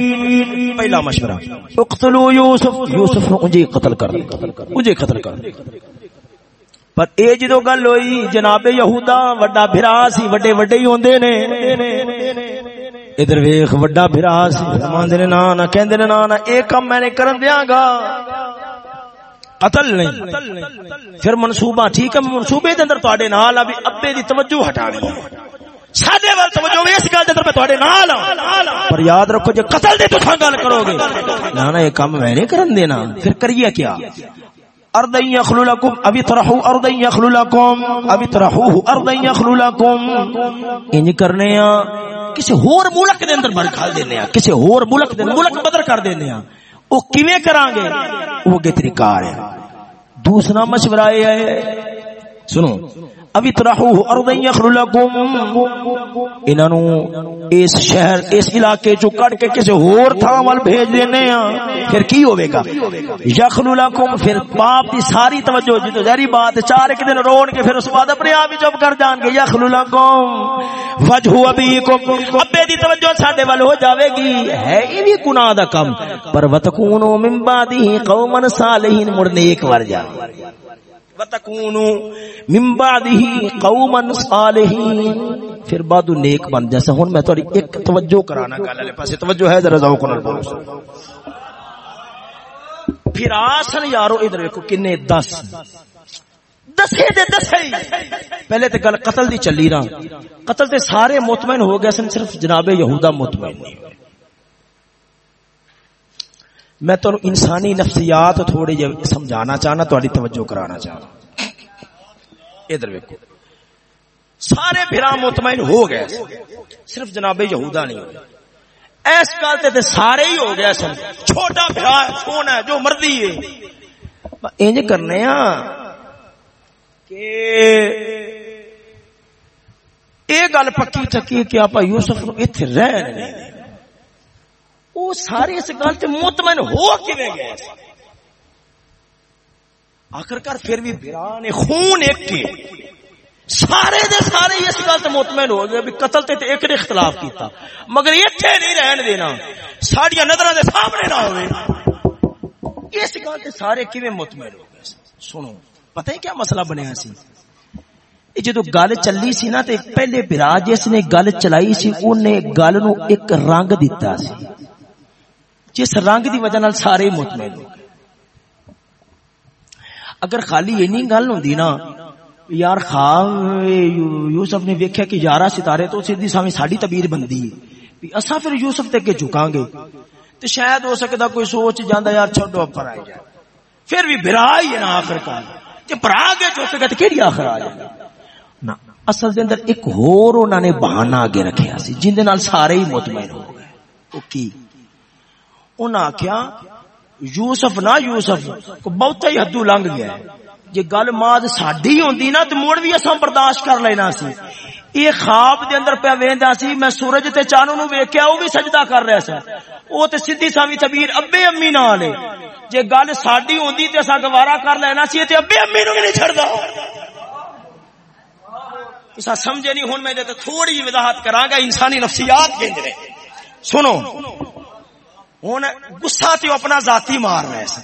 [SPEAKER 1] پہلا مشورہ، اقتلوا یوسف۔ یوسف نو انجی قتل کر انجی قتل کر پر اے جدو گل ہوئی، جناب یہودا، وڈا بھرا سی، وڈے وڈے ہی ہوندے نے۔ ادھر ویکھ، وڈا بھرا سی۔ فرماندے نے نا نا کہندے نے نا نا اے کم میں نے کرن دیاں گا۔ قتل نہیں. پھر منصوبہ ٹھیک ہے، منصوبے دے اندر تواڈے نال ابھی ابے دی توجہ ہٹانی ہے ساڈے ول توجہ اس گل دے اندر میں تواڈے نال پر یاد رکھو، جے قتل دی تساں گل کرو گے نا نا یہ کام میں نہیں کرن دینا۔ پھر کریے کیا؟ اردن یخلو لکم، ابھی ترحو اردن یخلو لکم، ابھی ترحو اردن یخلو لکم۔ انج کرنے ہیں کسی ہور ملک دے اندر بڑھ کھال دینے ہیں کسی ہور ملک دے ملک بدر کر دینے ہیں وہ کیویں کران گے؟ وہ کے طریقہ ہے۔ دوسرا مشورہ یہ ہے سنو ابھی تراہو ارض یخر انہاں نو اس شہر، اس علاقے چوں کڈ کے کسی ہور تھاں ول بھیج دینے ہاں پھر کی ہوے گا؟ یخر لکم پھر باپ دی ساری توجہ جی تو ظاہری بات چار ایک دن رون کے پھر اس بعد اپنے آپ ہی چپ کر جان گے یخر لکم وجہ ابیکم ابے دی توجہ ساڈے ول ہو جاوے گی۔ ہے ای بھی گناہ دا کم، پر وتکونو من بعدہ قوما صالحین مڑ نیک ور جا من بعده قوما صالحین پھر بعد نیک بن جیسا ہن میں تھوڑی ایک توجہ کرانا گل والے پاسے۔ توجہ ہے ذرا ذوق نال بولو۔ پھر آسن یارو، ادھر دیکھو کنے 10 دسے دے دسے۔ پہلے تے گل قتل دی چلی نا قتل تے سارے مطمئن ہو گئے سن، صرف جناب یہودا مطمئن۔ نہیں میں تو انسانی نفسیات تھوڑے جے سمجھانا چاہنا تھوڑی توجہ کرانا چاہنا۔ ادھر ویکو سارے بھرا مطمئن ہو گئے صرف جناب یہودا نہیں ہوئے ایس گل تے سارے ہی ہو گئے سن۔ چھوٹا بھرا چھونا ہے جو مرضی ہے۔ انج کرنے ہاں کہ یہ گل پکی چکی کہ آپ یوسف نو ایتھے رہن وہ سارے اس گل سے مطمئن ہو کیویں گئے؟ آخر کار پھر بھی برا خون ایک کے سارے دے سارے اس گل سے مطمئن ہو گئے بھی قتل تے ایک نے اختلاف کیتا۔ مگر ایتھے نہیں رہن دینا۔ ساڈیاں نظراں دے سامنے نہ ہوئے۔ اس گل تے سارے کیویں مطمئن ہو گئے؟ سنو، پتہ ہے کیا مسئلہ بنیا سی؟ جدو گل چلی سی نا تے پہلے برا جس نے گل چلائی سی انہیں گل نو ایک رنگ دیتا سی۔ جس رنگ دی وجہ نال سارے مطمئن ہو گئے۔ اگر خالی اینی گل ہوندی نا، یار خواب یوسف نے ویکھیا کہ یارہ ستارے تو سیدھی سامنے ساڈی تعبیر بندی ہے۔ بھی اسا پھر یوسف تے کے جھکاں گے۔ تے شاید ہو سکدا کوئی سوچ جاندا یار چھڈو پر آ جائے۔ پھر بھی برا ہی ہے نا آخر کار۔ جے برا کے جھک گئے تے کیڑی آخر آ جائے۔ نا، اصل دے اندر ایک ہور انہاں نے بہانہ اگے رکھیا سی، جن دے نال سارے ہی مطمئن ہو گئے۔ او کی؟ انہاں آخیا یوسف نہ یوسف، کو بہت ہی حدو لنگ گیا ہے۔ جی گل ماد ساڈی ہوندی نا، تے مڑ بھی اساں برداشت کر لینا سی۔ یہ خواب دے اندر پیا ویندا سی، میں سورج تے چانو نو ویکھیا، او بھی سجدہ کر رہا سی او تے سیدھی ساوی تعبیر ابے امی نال ہے۔ جے گل ساڈی ہوندی تے اساں گوارا کر لینا سی، تے ابے امی نو نہیں چھڑدا۔ اسا سمجھے نہیں، ہن میں تے تھوڑی جی وضاحت کراں گا، انسانی نفسیات کے اندر سنو۔ ہوں گسا تو اپنا ذاتی مار رہے سن۔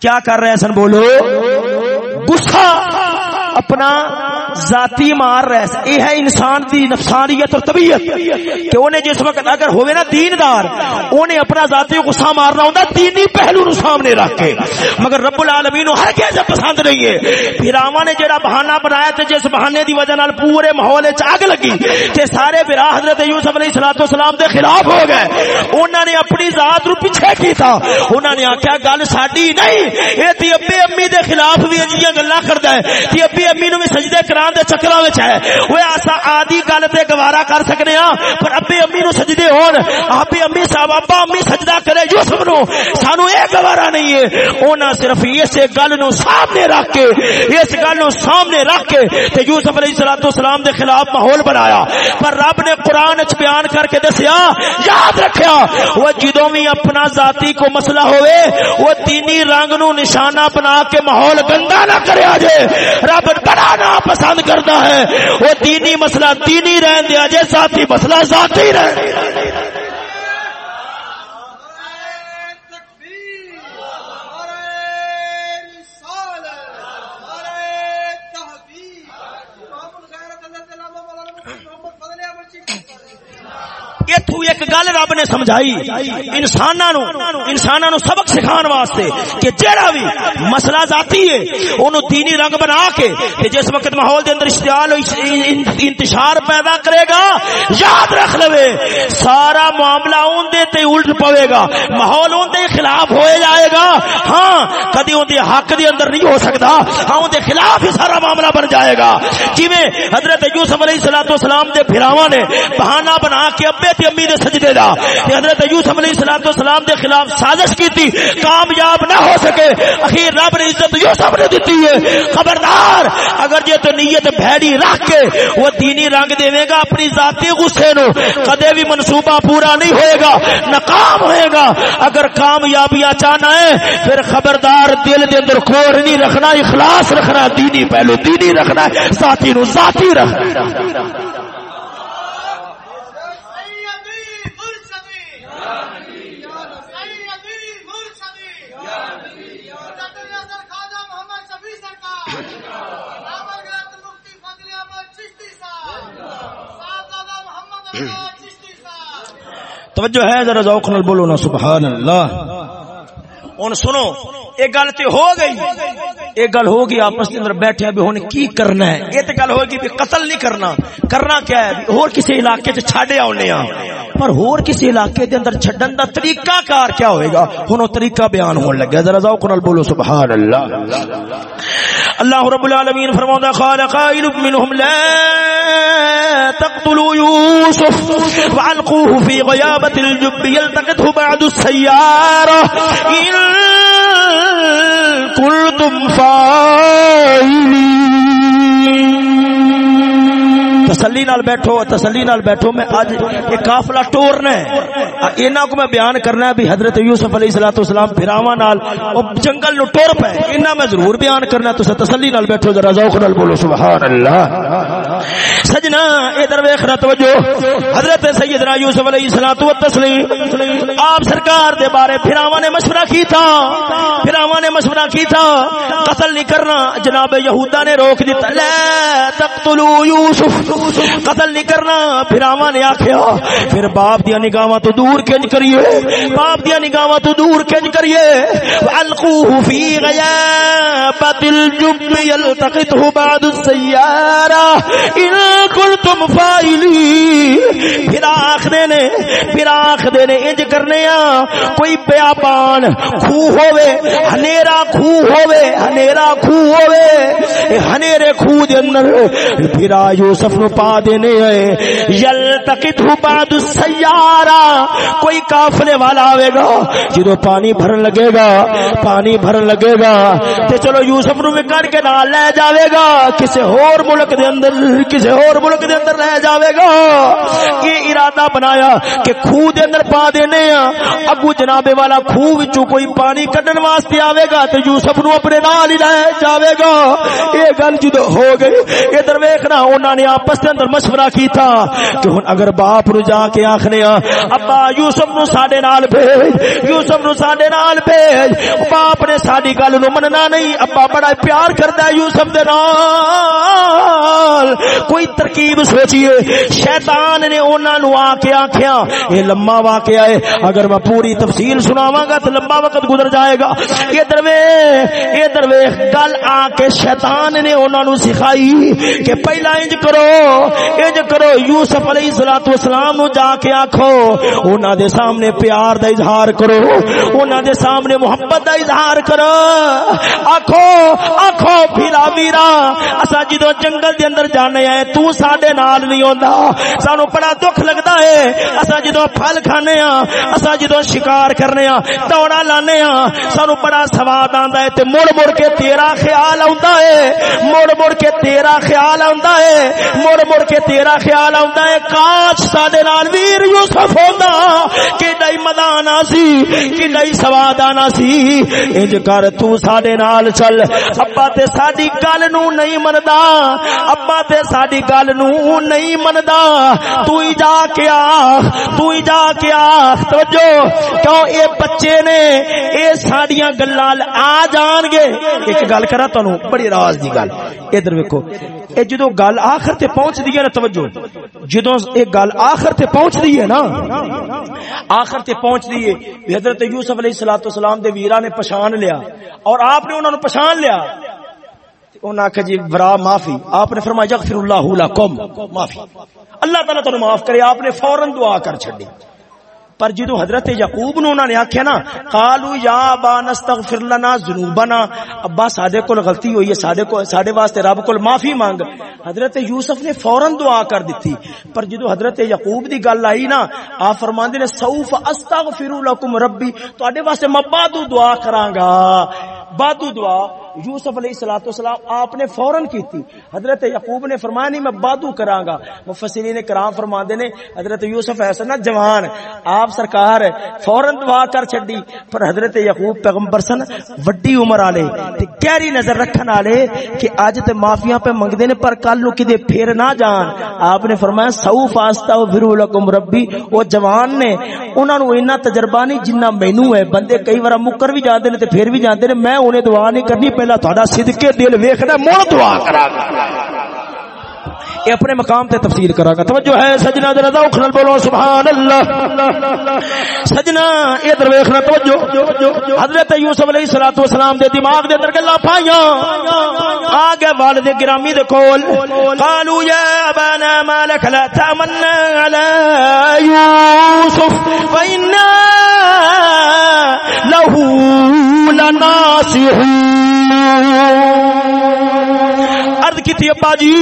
[SPEAKER 1] کیا کر رہے سن بولو؟ گسا اپنا ذاتی مار رہے سن یہ ہے انسان دی نفسانیت اور طبیعت۔ کہ انہیں جس وقت اگر ہوئے نا دیندار، انہیں اپنا ذاتی غصہ مارنا ہوتا، دینی پہلو نو سامنے رکھ کے۔ مگر رب العالمین ہر کیسے پسند نہیں ہے۔ پھراوا نے جڑا بہانہ بنایا تے جس بہانے دی وجہ نال پورے ماحول وچ اگ لگی تے سارے برا حضرت یوسف علیہ الصلوۃ والسلام دے خلاف ہو گئے۔ انہاں نے اپنی ذات رو پیچھے کیتا۔ انہاں نے آکھیا، گل ساڈی نہیں۔ اے تے ابے امی دے خلاف بھی اجیاں گلاں کردا ہے۔ تے ابے امی نو بھی سجدے کرا بیان دے چکراں وچ ہے۔ اوے اسا آدی گل تے گوارا کر سکنے ہاں پر ابے امی نو سجدے ہون۔ ابے امی صاحب، ابا امی سجدہ کرے، یوسف نو۔ سانو اے گوارا نہیں ہے۔ اونا صرف اس گل نو سامنے رکھ کے، اس گل نو سامنے رکھ کے تے یوسف علیہ الصلوۃ والسلام دے خلاف ماحول بنایا۔ پر رب نے قران وچ بیان کر کے دسیا، یاد رکھیا، وہ جدوں بھی اپنا ذاتی کو مسئلہ ہوئے، وہ دینی رنگ نو نشانہ بنا کے ماحول گندا نہ کریا جے۔ رب بڑا نا پسند کرتا ہے۔ وہ دینی مسئلہ دینی رہن دیا جے ساتھی مسئلہ ذاتی رہن ایک گل رب نے سمجھائی انسانوں انسانوں سبق سکھان واسطے کہ جیڑا بھی مسئلہ ذاتی ہے انہوں دینی رنگ بنا کے کہ جس وقت ماحول دے اندر اشتعال انتشار پیدا کرے گا، یاد رکھ لوے، سارا معاملہ اون دے تے الٹ پوے گا، ماحول اون دے خلاف ہوئے جائے گا ہاں کدی اون دے حق دے اندر نہیں ہو سکتا ہاں اون دے خلاف ہی سارا معاملہ بن جائے گا۔ جویں حضرت یوسف علیہ الصلوۃ والسلام دے بھراواں نے بہانہ بنا کے ابے تے امی دے سجدے دا کہ حضرت یوسف علیہ الصلوۃ والسلام دے خلاف سازش کی تھی کامیاب نہ ہو سکے۔ اخیر رب نے عزت یوسف نے دیتی ہے۔ خبردار، اگر یہ تو نیت بھیڑی رکھ کے وہ دینی رنگ دے گا، اپنی ذاتی غصے نو کدے بھی منصوبہ پورا نہیں ہوئے گا، ناکام ہوئے گا۔ اگر کامیابیاں چاہنا ہے پھر خبردار دل دے اندر کور نہیں رکھنا، اخلاص رکھنا، دینی پہلو دینی رکھنا ہے، ذاتی نو ذاتی رکھنا توجہ ہے ذرا ذوق نال بولو نا سبحان اللہ۔ ہن سنو ایک گل تے ہو گئی۔ ایک گل ہو گئی آپس کے اندر بیٹھے ابھی ہن کی کرنا ہے؟ یہ تے گل ہو گئی بھی قتل نہیں کرنا۔ کرنا کیا ہے؟ اور کسی علاقے تے چھڈے آونے ہاں۔ پر اور کسی علاقے دے اندر چھڈن دا طریقہ کار کیا ہوئے گا؟ ہن او طریقہ بیان ہون لگا ذرا ذوق نال بولو سبحان اللہ اللہ رب العالمین فرماتا قال قائل منهم لا تقتلوا يوسف والقوه في غيابه الجب، يلتقطه بعد السياره كنتم فاعلين. تسلی نال بیٹھو، تسلی نال بیٹھو۔ میں اج ایک قافلہ ٹورنا ہے۔ انہاں کو میں بیان کرنا ہے بھی حضرت یوسف علیہ الصلوۃ والسلام پھراواں نال او جنگل نو ٹور پے۔ انہاں میں ضرور بیان کرنا ہے تو تسلی نال بیٹھو، ذرا ذوق نال بولو سبحان اللہ سجنا، ادھر ویکھ رہا توجہ حضرت سیدنا یوسف علیہ الصلوۃ والتسلیم۔ آپ سرکار دے بارے پھراواں نے مشورہ کی تھا پھراواں نے مشورہ کی تھا قتل نہیں کرنا، جناب یہودا نے روک دتا لا تقتلوا یوسف۔ قتل نہیں کرنا۔ پھر آما نے آخیا پھر باپ دیا نگاہ تو دور کنج کریے۔ باپ دیا نگاہ تو دور کنج کریے۔ القوه في غيابة الجب يلتقطه بعد السيارة إن كنتم فاعلين۔ پھر آخدے نے، پھر آخدے نے، انج کرنے آ۔ کوئی بیابان خو ہوے ہنیرا خو ہوے ہنیرا خو ہوے ہنیرے خو دے اندر، پھر آ یوسف نو پا دینے ہیں یل تقت بعد السیارہ۔ کوئی کافلے والا آوے گا، جدو پانی بھرن لگے گا، پانی بھرن لگے گا، تے چلو یوسف نو کر کے نال لے جاوے گا۔ کسے اور ملک دے اندر، کسے اور ملک دے اندر لے جاوے گا۔ یہ ارادہ بنایا کہ خو دے اندر پا دینے ہیں اگو جنابے والا خو وچوں کوئی پانی کڈن واسطے آوے گا تے یوسف نو اپنے نال ہی لے جاوے گا۔ یہ گل جدو ہو گئی، ادھر ویکھنا، انہاں نے آپس دے اندر مشورہ کیتا کہ ہن اگر باپ نو جا کے آکھنے ابا یوسف نو ساڈے نال بھیج، یوسف نو ساڈے نال بھیج۔ باپ نے ساڈی گل نو مننا نہیں، ابا بڑا پیار کردا ہے یوسف دے نال۔ کوئی ترکیب سوچیے، شیطان نے انہاں نو آ کے آکھیا، اے لمبا واقعہ ہے، اگر میں پوری تفصیل سناواں گا تو لمبا وقت گزر جائے گا۔ یہ دروے یہ دروے گل آ کے شیطان نے انہاں نو سکھائی کہ پہلا انج کرو انج کرو یوسف علیہ الصلوۃ والسلام نو جا کے آکھو۔ انہاں دے سامنے پیار دا اظہار کرو، انہاں دے سامنے محبت دا اظہار کرو۔ آکھو آکھو پھرا ویرا اسا جدو جنگل دے اندر جانے آئے، تو ساڈے نال نہیں ہوندا۔ سانو بڑا دکھ لگدا ہے۔ اسا جدو پھل کھانے ہاں اسا جدو شکار کرنے ہاں دوڑا لانے ہاں سانو بڑا سواد آندا ہے تے مڑ مڑ کے تیرا خیال آندا ہے۔ مڑ مڑ کے تیرا خیال آندا ہے۔ مڑ مڑ کے تیرا خیال آندا ہے، کاش ساڈے نال ویر یوسف ہوندا۔ کہ دئی مدانا سی کہ دئی سواد آنا سی۔ انج کر تو ساڈے نال چل۔ ابا تے ساڈی گل نو نہیں مندا۔ ابا تے ساڈی گل نو نہیں مندا۔ تو ہی جا کے آ تو ہی جا کے آ توجہ، کیوں اے بچے نے اے ساڈیاں گلاں آ جان گے؟ ایک گل کرا تانوں، بڑی راز دی گل۔ ادھر ویکھو، اے جدو گل آخر تے پہنچ دی ہے نا توجہ۔ جدوں ایک گل آخر تے پہنچ دی ہے نا۔ آخر تے پہنچ دی ہے۔ حضرت یوسف علیہ الصلوۃ والسلام دے ویرا نے پہچان لیا۔ اور آپ نے انہاں نو پہچان لیا۔ انہاں کہ جی برا معافی۔ آپ نے فرمایا، یغفر اللہ لکم۔ معافی۔ اللہ تعالی تانوں معاف کرے۔ آپ نے فورن دعا کر چھڈی۔ پر جدو حضرت یعقوب نو انہوں نے آکھیا نا، قالو یا ابا نستغفر لنا ذنوبنا، ابا ساڈے کول غلطی ہوئی ہے ساڈے کو ساڈے واسطے رب کول معافی مانگ۔ حضرت یوسف نے فورن دعا کر دتی۔ پر جدو حضرت یعقوب دی گل آئی نا، آپ فرماندے نے، سوف استغفر لكم ربی، تواڈے واسطے میں بعدو دعا کراں گا۔ بعدو دعا یوسف علیہ الصلوۃ والسلام آپ نے فورن کی تھی۔ حضرت یعقوب نے فرمایا، نہیں، میں بادو کراں گا مفسرین کرام فرماندے نے، حضرت یوسف ایسا نا، جوان، آپ سرکار فورن دعا کر چھڈی، پر حضرت یعقوب پیغمبر سن، وڈی عمر والے تے گہری نظر رکھن والے کہ اج تے معافیاں پہ منگدے نے، پر کل نو کدے پھر نہ جان۔ آپ نے فرمایا، سو فاستا و لکم ربی۔ او جوان نے، انہاں نو اتنا تجربہ نہیں جنہ مینوں ہے۔ بندے کئی بار مکر بھی جاندے نے تے پھر بھی جاندے نے، میں انہیں دعا نہیں کرنی پہلا تھوڑا صدقے دل ویکھنا مڑ دعا کرا۔ گا یہ اپنے مقام تے تفسیر کرا گا۔ توجہ ہے سجنا ذرا ذوق نال بولو سبحان اللہ سجنا ادھر ویکھنا، توجہ۔ حضرت یوسف علیہ الصلوۃ والسلام دے دماغ دے اندر گلاں پائیاں۔ آگے والد گرامی دے کول۔ قالوا یا ابانا ما لك لا تمنا على يوسف فإنا له لناصحون۔ عرض کی تھی ابا جی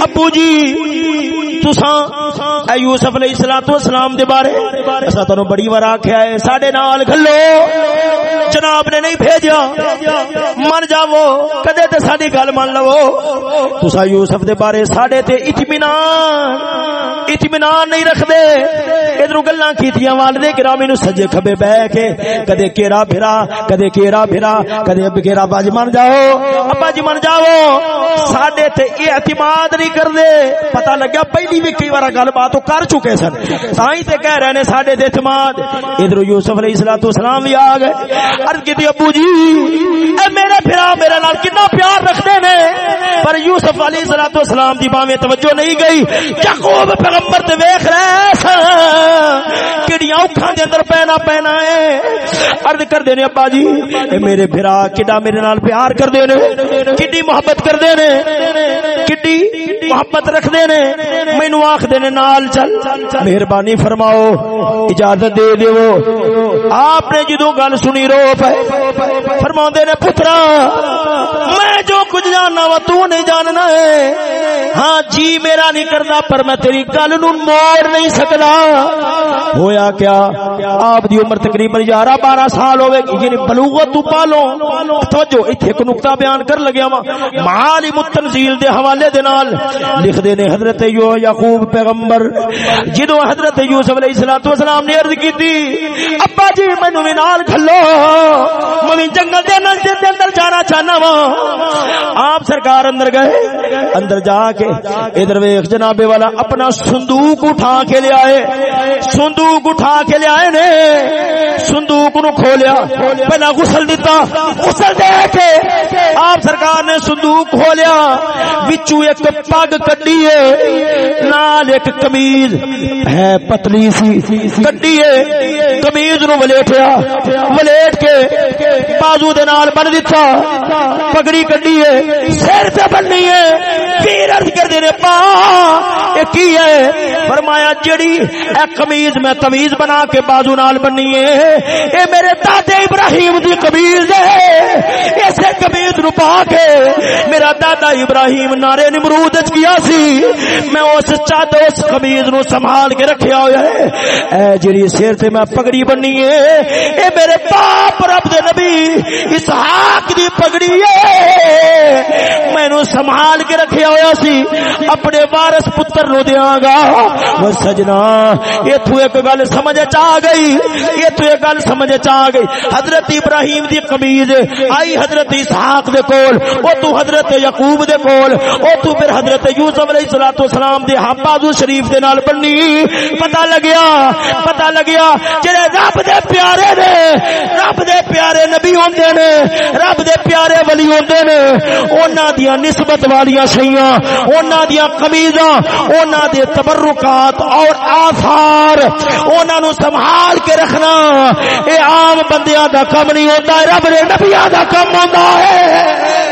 [SPEAKER 1] ابو جی تساں اے یوسف علیہ الصلوۃ والسلام دے بارے اسا تانوں بڑی بار آکھیا ہے، ساڈے نال گھلو جناب نے نہیں بھیجا من جاو کدے تے ساڈی گل من لو۔ تساں یوسف دے بارے ساڈے تے اطمینان اطمینان نہیں رکھدے۔ ادھر گلاں کیتیاں والدے، گرامی نو سجے کھبے بہ کے کدے کیرا پھرا کدے کیرا پھرا کدے اب کیرا باج من جاؤ۔ ابا جی من جاؤ ساڈے تے اعتماد نہیں کردے۔ پتہ لگیا پہلی بھی کئی بار گل بات کر چکے سن۔ تائیں تے کہہ رہے نے ساڈے تے اعتماد۔ ادھر یوسف علیہ الصلوۃ والسلام بھی آ گئے۔ عرض کی ابو جی اے میرے پھرا، میرے نال کتنا پیار رکھتے نے۔ پر یوسف علیہ الصلوۃ والسلام دی باویں توجہ نہیں گئی۔ یعقوب پیغمبر تے ویکھ رہے سن۔ کیڑیاں اوکھاں دے اندر پینا پینا ہے۔ عرض کر دے نے، ابا جی اے میرے بھرا کڈا میرے نال پیار کر دے نے؟ کڈی محبت کر دے نے؟ کڈی محبت رکھ دے نے؟ مینوں آکھ نے نال چل۔ مہربانی فرماؤ، اجازت دے دیو۔ آپ نے جدوں گل سنی رو پے فرماوندے نے، پترا، میں جو کچھ جاننا وا تو نہیں جاننا ہے۔ ہاں جی میرا نہیں کردا پر میں تیری گل نو موڑ نہیں سکدا ہویا کیا؟ آپ دی عمر تقریباً 11 12 سال ہوے گی یعنی بلوغت تو پالو توجہ ایتھے ایک نقطہ بیان کر لگیا وا معالم التنزیل دے حوالے دے نال لکھ دے نے حضرت یو یعقوب پیغمبر جدو حضرت یوسف علیہ الصلوۃ والسلام نے عرض کیتی، ابا جی مینوں وی نال کھلو۔ میں جنگل دے نال دے اندر جانا چاہنا وا آپ سرکار اندر گئے، اندر جا کے کے ادھر ویخ جناب والا، اپنا صندوق اٹھا کے لیا صندوق اٹھا کے لیا نے۔ صندوق نو کھولیا۔ پہلا غسل دیتا غسل دے کے آپ سرکار نے صندوق کھولیا۔ بچو ایک پگ کڈی ہے۔ نال ایک کمیز ہے پتلی سی۔ کڈی ہے۔ کمیز نو ولیٹیا۔ ولیٹ کے بازو دے نال بن دیتا پگڑی کڈی ہے۔ سر تے بننی ہے۔ پیر عرض کر دے پا، یہ کی ہے؟ فرمایا جڑی اے قمیض میں تمیز بنا کے بازو نال بنی ہے، اے میرے دادے ابراہیم دی قمیض ہے۔ اسے قمیض نو پا کے میرا دادا ابراہیم نارے نمرود وچ گیا سی؟ میں اس چاد اس قمیض نو سنبھال کے رکھیا ہویا ہے۔ اے جڑی سر تے میں پگڑی بنی ہے، اے میرے باپ رب دے نبی اسحاق دی پگڑی ہے۔ میں نو سنبھال کے رکھیا ہویا سی۔ اپنے وارث پتر نو دیاں گا۔ وہ سجنا ایتھو ایک گل سمجھ چ گئی ایتھو ایک گل سمجھ چ گئی۔ حضرت ابراہیم دی قمیض، آئی حضرت اسحاق دے کول، او تو حضرت یعقوب دے کول، او تو پھر حضرت یوسف علیہ الصلوۃ والسلام دے حبازو شریف دے نال بننی۔ پتہ لگیا پتہ لگیا، جڑے رب دے پیارے نے، رب دے پیارے نبی ہوندے نے، رب دے پیارے ولی ہوندے نے انہاں دی نسبت والیاں شیاں اونا دیا کمیزاں اونا دے تبرکات اور آثار اونا نو سنبھال کے رکھنا۔ اے عام بندیاں دا کم نہیں ہوتا رب نے نبیاں دا کم ہوتا ہے۔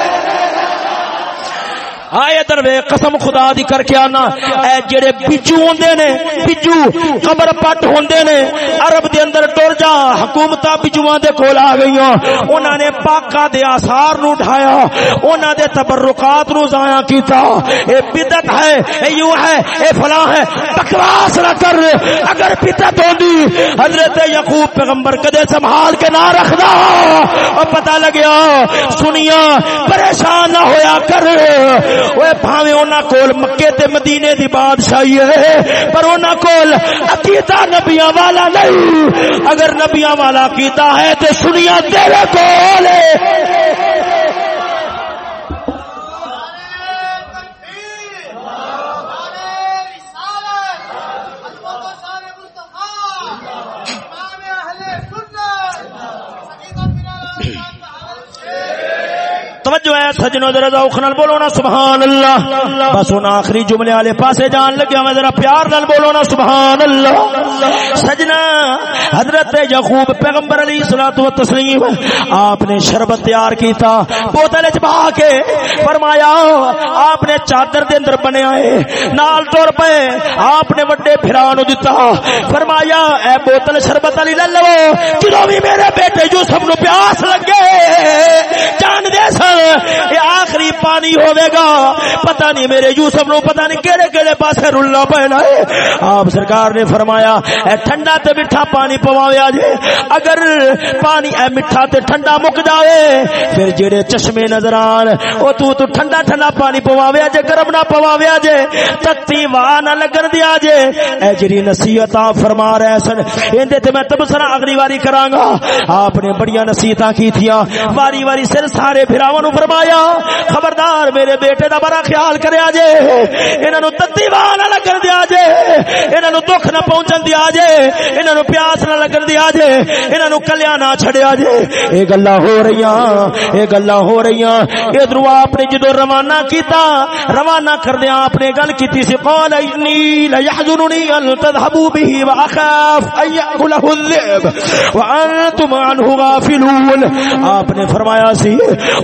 [SPEAKER 1] آئے در وے قسم خدا دی کر کے آنا۔ اے جڑے بجو ہوندے نے، بجو قبر پٹ ہوندے نے، عرب دے اندر ٹر جا، حکومتاں بجواں دے کول آ گئیاں۔ انہاں نے پاکاں دے آثار نو اٹھایا، انہاں دے تبرکات نو ضائع کیتا۔ اے بدعت ہے، اے یوں ہے، اے فلاں ہے، بکواس نہ کر۔ اگر بدعت ہوندی، حضرت یعقوب پیغمبر کدے سنبھال کے نہ رکھدا اور پتہ لگیا، سنیا، پریشان نہ ہویا کر۔ اوے بھاویں انہاں کول مکے تے مدینے دی بادشاہی ہے پر انہاں کول عقیدہ نبیاں والا نہیں اگر نبیاں والا عقیدہ ہے تے سنیا تیرے کول ہے توجہ ہے، سجنوں ذرا ذوق نال بولو نا، سبحان اللہ۔ بس ان آخری جملے والے پاسے جان لگیا میں، ذرا پیار نال بولو نا، سبحان اللہ۔ سجنا، حضرت یعقوب پیغمبر علیہ الصلوۃ والتسلیم، آپ نے شربت تیار کیتا، بوتل وچ بہا کے فرمایا، آپ نے چادر دے اندر بنیا ہے، نال ٹر پے، آپ نے وڈے بھرا نو دتا۔ فرمایا، اے بوتل شربت علی لے لو، جدوں بھی میرے بیٹے یوسف نو پیاس لگے، جان دے سن۔ یہ آخری پانی ہوے گا۔ پتہ نہیں میرے یوسف نو، پتہ نہیں کیڑے کیڑے پاسے رلنا پینا ہے۔ آپ سرکار نے فرمایا، اے ٹھنڈا تے میٹھا پانی پواویا جے اگر پانی اے میٹھا تے ٹھنڈا مک جاوے، پھر جڑے چشمے نظر آن، او تو تو ٹھنڈا ٹھنڈا پانی پواویا جے گرم نہ پواویا جے تتی وا نہ لگن دیا جے اے جڑی نصیحت آپ فرما رہے سن، ایندے تے میں تبصرہ اگلی واری کراں گا۔ آپ نے بڑیاں نصیحتاں کیتیاں۔ واری واری سر سارے بھراواں نو فرمایا، خبردار میرے بیٹے دا بڑا خیال کریا جے انہاں نو تتی وا نہ لگن دیا جے انہاں نو دکھ نہ پہنچن دیا جے انہاں نو پیاس نہ لگن دیا جے انہاں نو کلیا نہ چھڑیا جے اے گلاں ہو رہیاں، اے گلاں ہو رہیاں۔ ادھر آپ نے جدو روانہ کیتا، روانہ کردیا آپ نے گل کیتی سی، قال انی لا يحزنني ان تذهبوا به واخاف ان ياكله الذئب وانتم عنه غافلون۔ آپ نے فرمایا سی،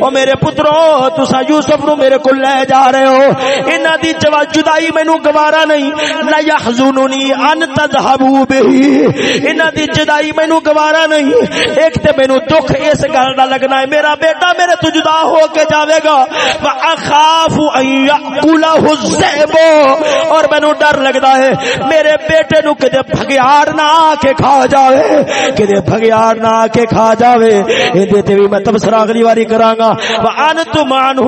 [SPEAKER 1] او میرے پترو تسا یوسف نو میرے کول لے جا رہے ہو۔ انہاں دی جوا جدائی مینوں گوارا نہیں۔ لا يحزنني ان تذهبوا به انہاں دی جدائی مینوں گوارا نہیں۔ ایک تے مینوں دکھ اس گل دا لگنا ہے۔ میرا بیٹا میرے تو جدا ہو کے جاوے گا۔ واخاف ان ياكله الذئب۔ اور مینوں ڈر لگدا ہے۔ میرے بیٹے نو کدے بھگیار نہ آ کے کھا جاوے۔ کدے بھگیار نہ آ کے کھا جاوے۔ ایندے تے بھی میں تبصرہ اگلی واری کراں گا۔ وان تم عنہ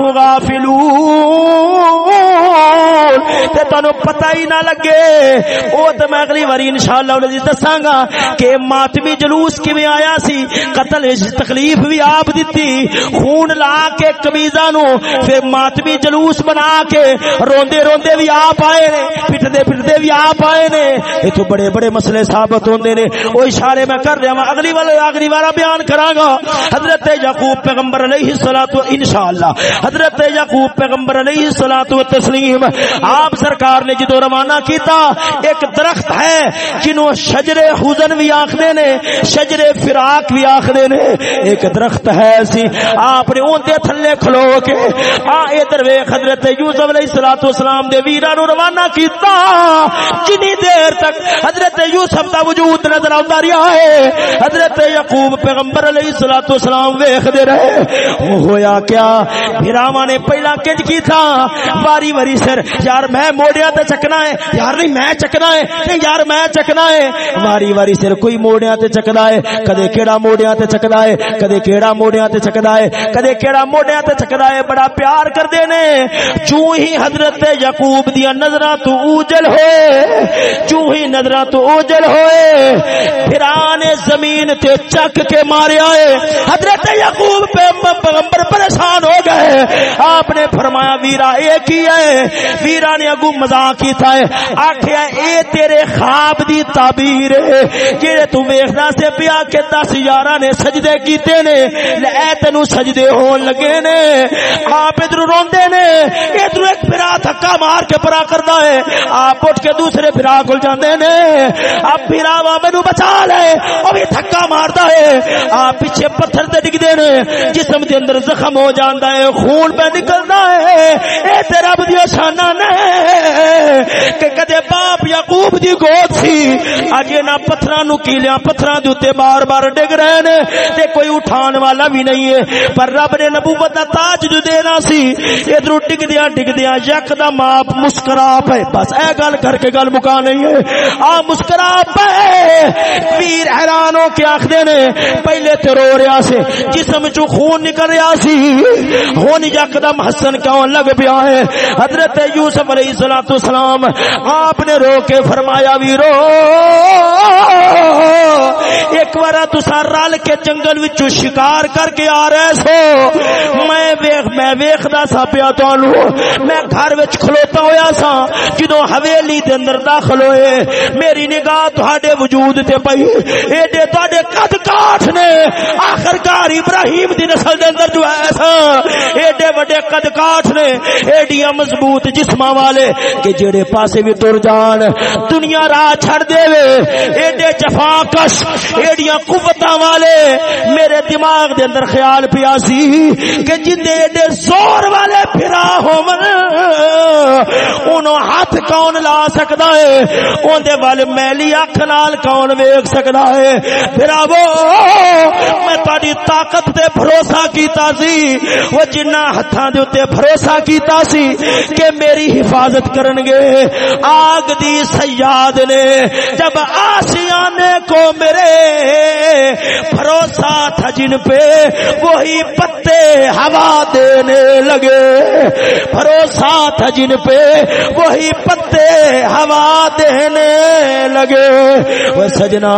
[SPEAKER 1] تے تانوں پتہ ہی نہ لگے۔ او تے میں اگلی واری انشاءاللہ انہاں دی دساں گا کہ ماتمی جلوس کیویں آیا سی؟ قتل تکلیف بھی آپ دتی۔ خون لا کے قمیضاں نو پھر ماتمی جلوس بنا کے روندے روندے بھی آپ آئے نے۔ پٹدے پٹدے بھی آپ آئے نے۔ ایتھوں بڑے بڑے مسئلے ثابت ہوندے نے۔ او اشارے میں کر رہا ہوں اگلی والے اگلی بار بیان کراں گا۔ حضرت یعقوب پیغمبر علیہ الصلوۃ انشاءاللہ۔ حضرت یعقوب پیغمبر علیہ الصلوۃ والتسلیم، آپ سرکار نے جدو روانہ کیتا، ایک درخت ہے جنوں شجر حزن بھی آکھدے نے شجر فراق بھی آکھدے نے۔ ایک درخت ہے سی آپ نے اون دے تھلے کھلو کے، آ ادھر ویکھ حضرت یوسف علیہ الصلوۃ والسلام دے ویراں نو روانہ کیتا۔ جنی دیر تک حضرت یوسف دا وجود نظر آندا رہیا ہے۔ حضرت یعقوب پیغمبر علیہ الصلوۃ والسلام ویکھدے رہے۔ ہویا کیا؟ بھراواں نے پہلا کج کی تھا باری باری سر، یار میں موڑیا تے چکنا ہے۔ یار نہیں، میں چکنا ہے۔ نہیں یار میں چکنا ہے۔ باری باری سر، کوئی موڑیا تے چکدا ہے۔ کدے کیڑا موڑیا تے چکدا ہے، کدے کیڑا موڑیا تے چکدا ہے۔ کدے کیڑا موڑیا تے چکدا ہے، بڑا پیار کردے نے۔ چوں ہی حضرت یعقوب دی نظراں تو اوجل ہوئے۔ چوں ہی نظراں تو اوجل ہوئے۔ پھران زمین تے چک کے ماریا ہے۔ حضرت یعقوب پیغمبر پر پریشان ہو گئے۔ آپ نے فرمایا، ویرا اے کی ہے؟ ویرا نے اگو مذاق کیتا ہے۔ آکھیا اے تیرے خواب دی تعبیر ہے۔ جڑے تو ویکھدا سے پیا کہ 10 یاراں نے سجدے کیتے نے اے تینو سجدے ہون لگے نے۔ آپ ادھر روندے نے، ادھر ایک بھرا دھکا مار کے پرا کردا ہے۔ آپ اٹھ کے دوسرے بھرا کول جاندے نے۔ اب بھرا وا مینوں بچا لے، او بھی دھکا ماردا ہے۔ آپ پیچھے پتھر تے ڈگدے نے، جسم دے اندر زخم ہو جاندا ہے، خون پہ نکلنا ہے۔ اے تے رب دی شاناں نے، کہ کدے باپ یعقوب دی گود سی۔ اج انہاں پتھراں نو کیلیاں پتھراں دے اوتے بار بار ڈگ رہے نے تے کوئی اٹھان والا بھی نہیں ہے۔ پر رب نے نبوت دا تاج جو دینا سی ادھر ڈگدیاں ڈگدیاں یکدم آپ مسکرا پے بس اے گل کر کے گل مکا نہیں ہے۔ آ مسکرا پے ویر حیران ہو کے آخدے نے، پہلے تے رو رہا سی۔ جسم چو خون نکل رہا سی۔ ہون یکدم حسن کیوں لگ پیا ہے؟ حضرت یوسف علیہ الصلوۃ والسلام آپ نے رو کے فرمایا، ویرو، ایک بار تسا رل کے جنگل وچ شکار کر کے آ رہے سو۔ میں ویکھ میں ویکھدا سا پیا تانوں۔ میں گھر وچ کھلوتا ہویا سا، جدوں حویلی دے اندر داخل ہوئے۔ میری نگاہ تہاڈے وجود تے پئی۔ ایڈے تہاڈے قد کاٹھ نے۔ آخر کار ابراہیم دی نسل دے اندر جو ہے سا، ایڈے بڑے قد کاٹھ نے۔ ایڈیاں مضبوط جسماں والے کہ جڑے پاسے بھی تر جان۔ دنیا راہ چھڑ دے وے۔ ایڈے جفا کش ایڈیاں قوتاں والے۔ میرے دماغ دے اندر خیال پیا سی کہ جندے ایڈے زور والے پھرا ہومن انہوں ہاتھ کون لا سکدا ہے؟ اون دے والے میلی اکھ نال کون ویکھ سکدا ہے؟ بھراوو میں تہاڈی طاقت تے بھروسہ کیتا سی۔ وہ جنہ ہتھاں دے اوتے بھروسہ کیتا سی کہ میری حفاظت کرن گے آگ دی سیاد نے جب آسیانے کو میرے بھروسہ تھا جن پہ، وہی پتے ہوا دینے لگے۔ بھروسہ تھا جن پہ، وہی پتے تے ہوا دینے لگے۔ وہ سجنا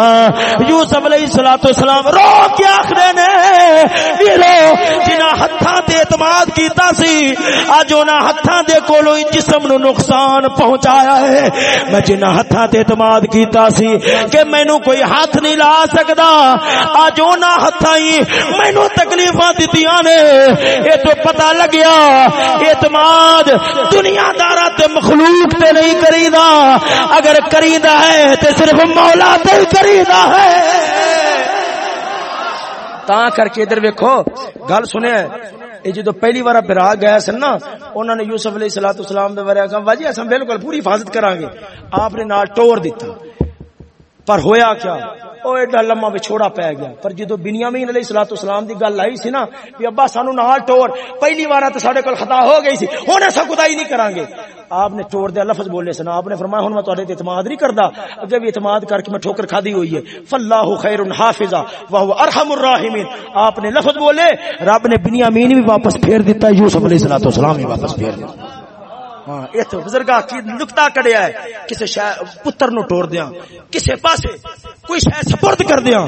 [SPEAKER 1] یوسف علیہ الصلوۃ والسلام رو کے آخرے نے ویرو جنہ ہتھاں تے اعتماد کیتا سی اج انہاں ہتھاں دے کولوں جسم نو نقصان پہنچایا ہے۔ میں جنہ ہتھاں تے اعتماد کیتا سی کہ مینوں کوئی ہاتھ نہیں لا سکدا اج انہاں ہتھاں ہی مینوں تکلیفاں دتیاں نے۔ اے تو پتہ لگیا، اعتماد دنیا دارا تے مخلوق تے نہیں کریدا اگر کریدا ہے تے صرف مولا تے ہی کریدا ہے۔ تا کر کے ادھر ویکھو، گل سنیا اے جدو پہلی بار برا گئے سن نا، انہوں نے یوسف علیہ السلام اسلام دے بارے کہا واجی اساں بالکل پوری حفاظت کران گے آپ نے نال ٹور دیتا پر ہویا کیا؟ او ایڈا لمما وچھوڑا پی گیا پر جدو بنیامین علیہ الصلوۃ والسلام دی گل آئی سی نا کہ ابا سانو نال ٹور پہلی بار تے ساڈے کول خطا ہو گئی سی ہن اسا خدائی نہیں کران گے آپ نے ٹور دے لفظ بولے سنا آپ نے فرمایا ہن میں تہاڈے تے اعتماد نہیں کردا اگے بھی اعتماد کر کے میں ٹھوکر کھادی ہوئی ہے فاللہ خیر حافظا وهو ارحم الراحمین آپ نے لفظ بولے رب نے بنیامین بھی واپس پھیر دیتا یوسف علیہ الصلوۃ والسلام بھی واپس پھیر دیتا ہاں ایتھے بزرگا کی نقطہ کڈیا ہے کسے شے پتر نو ٹور دیاں، کسے پاسے کوئی شے سپرد کر دیاں۔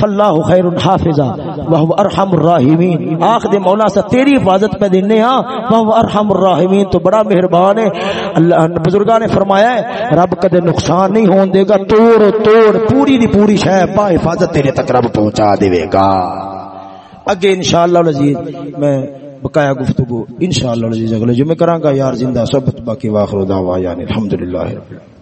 [SPEAKER 1] فاللہ خیر حافظا وهو ارحم الراحمین۔ آخ دے مولا سے تیری حفاظت پہ دینے ہاں وهو ارحم الراحمین، تو بڑا مہربان ہے۔ اللہ بزرگاں نے فرمایا ہے، رب کدے نقصان نہیں ہون دے گا، توڑ توڑ، پوری دی پوری شے با حفاظت تیرے تک رب پہنچا دے گا۔ اگے انشاءاللہ العزیز میں بقایا گفتگو انشاءاللہ جی العزیز اگلے جمعے کراں گا۔ یار زندہ سبت باقی واخر دعوانا یعنی الحمدللہ رب العالمین۔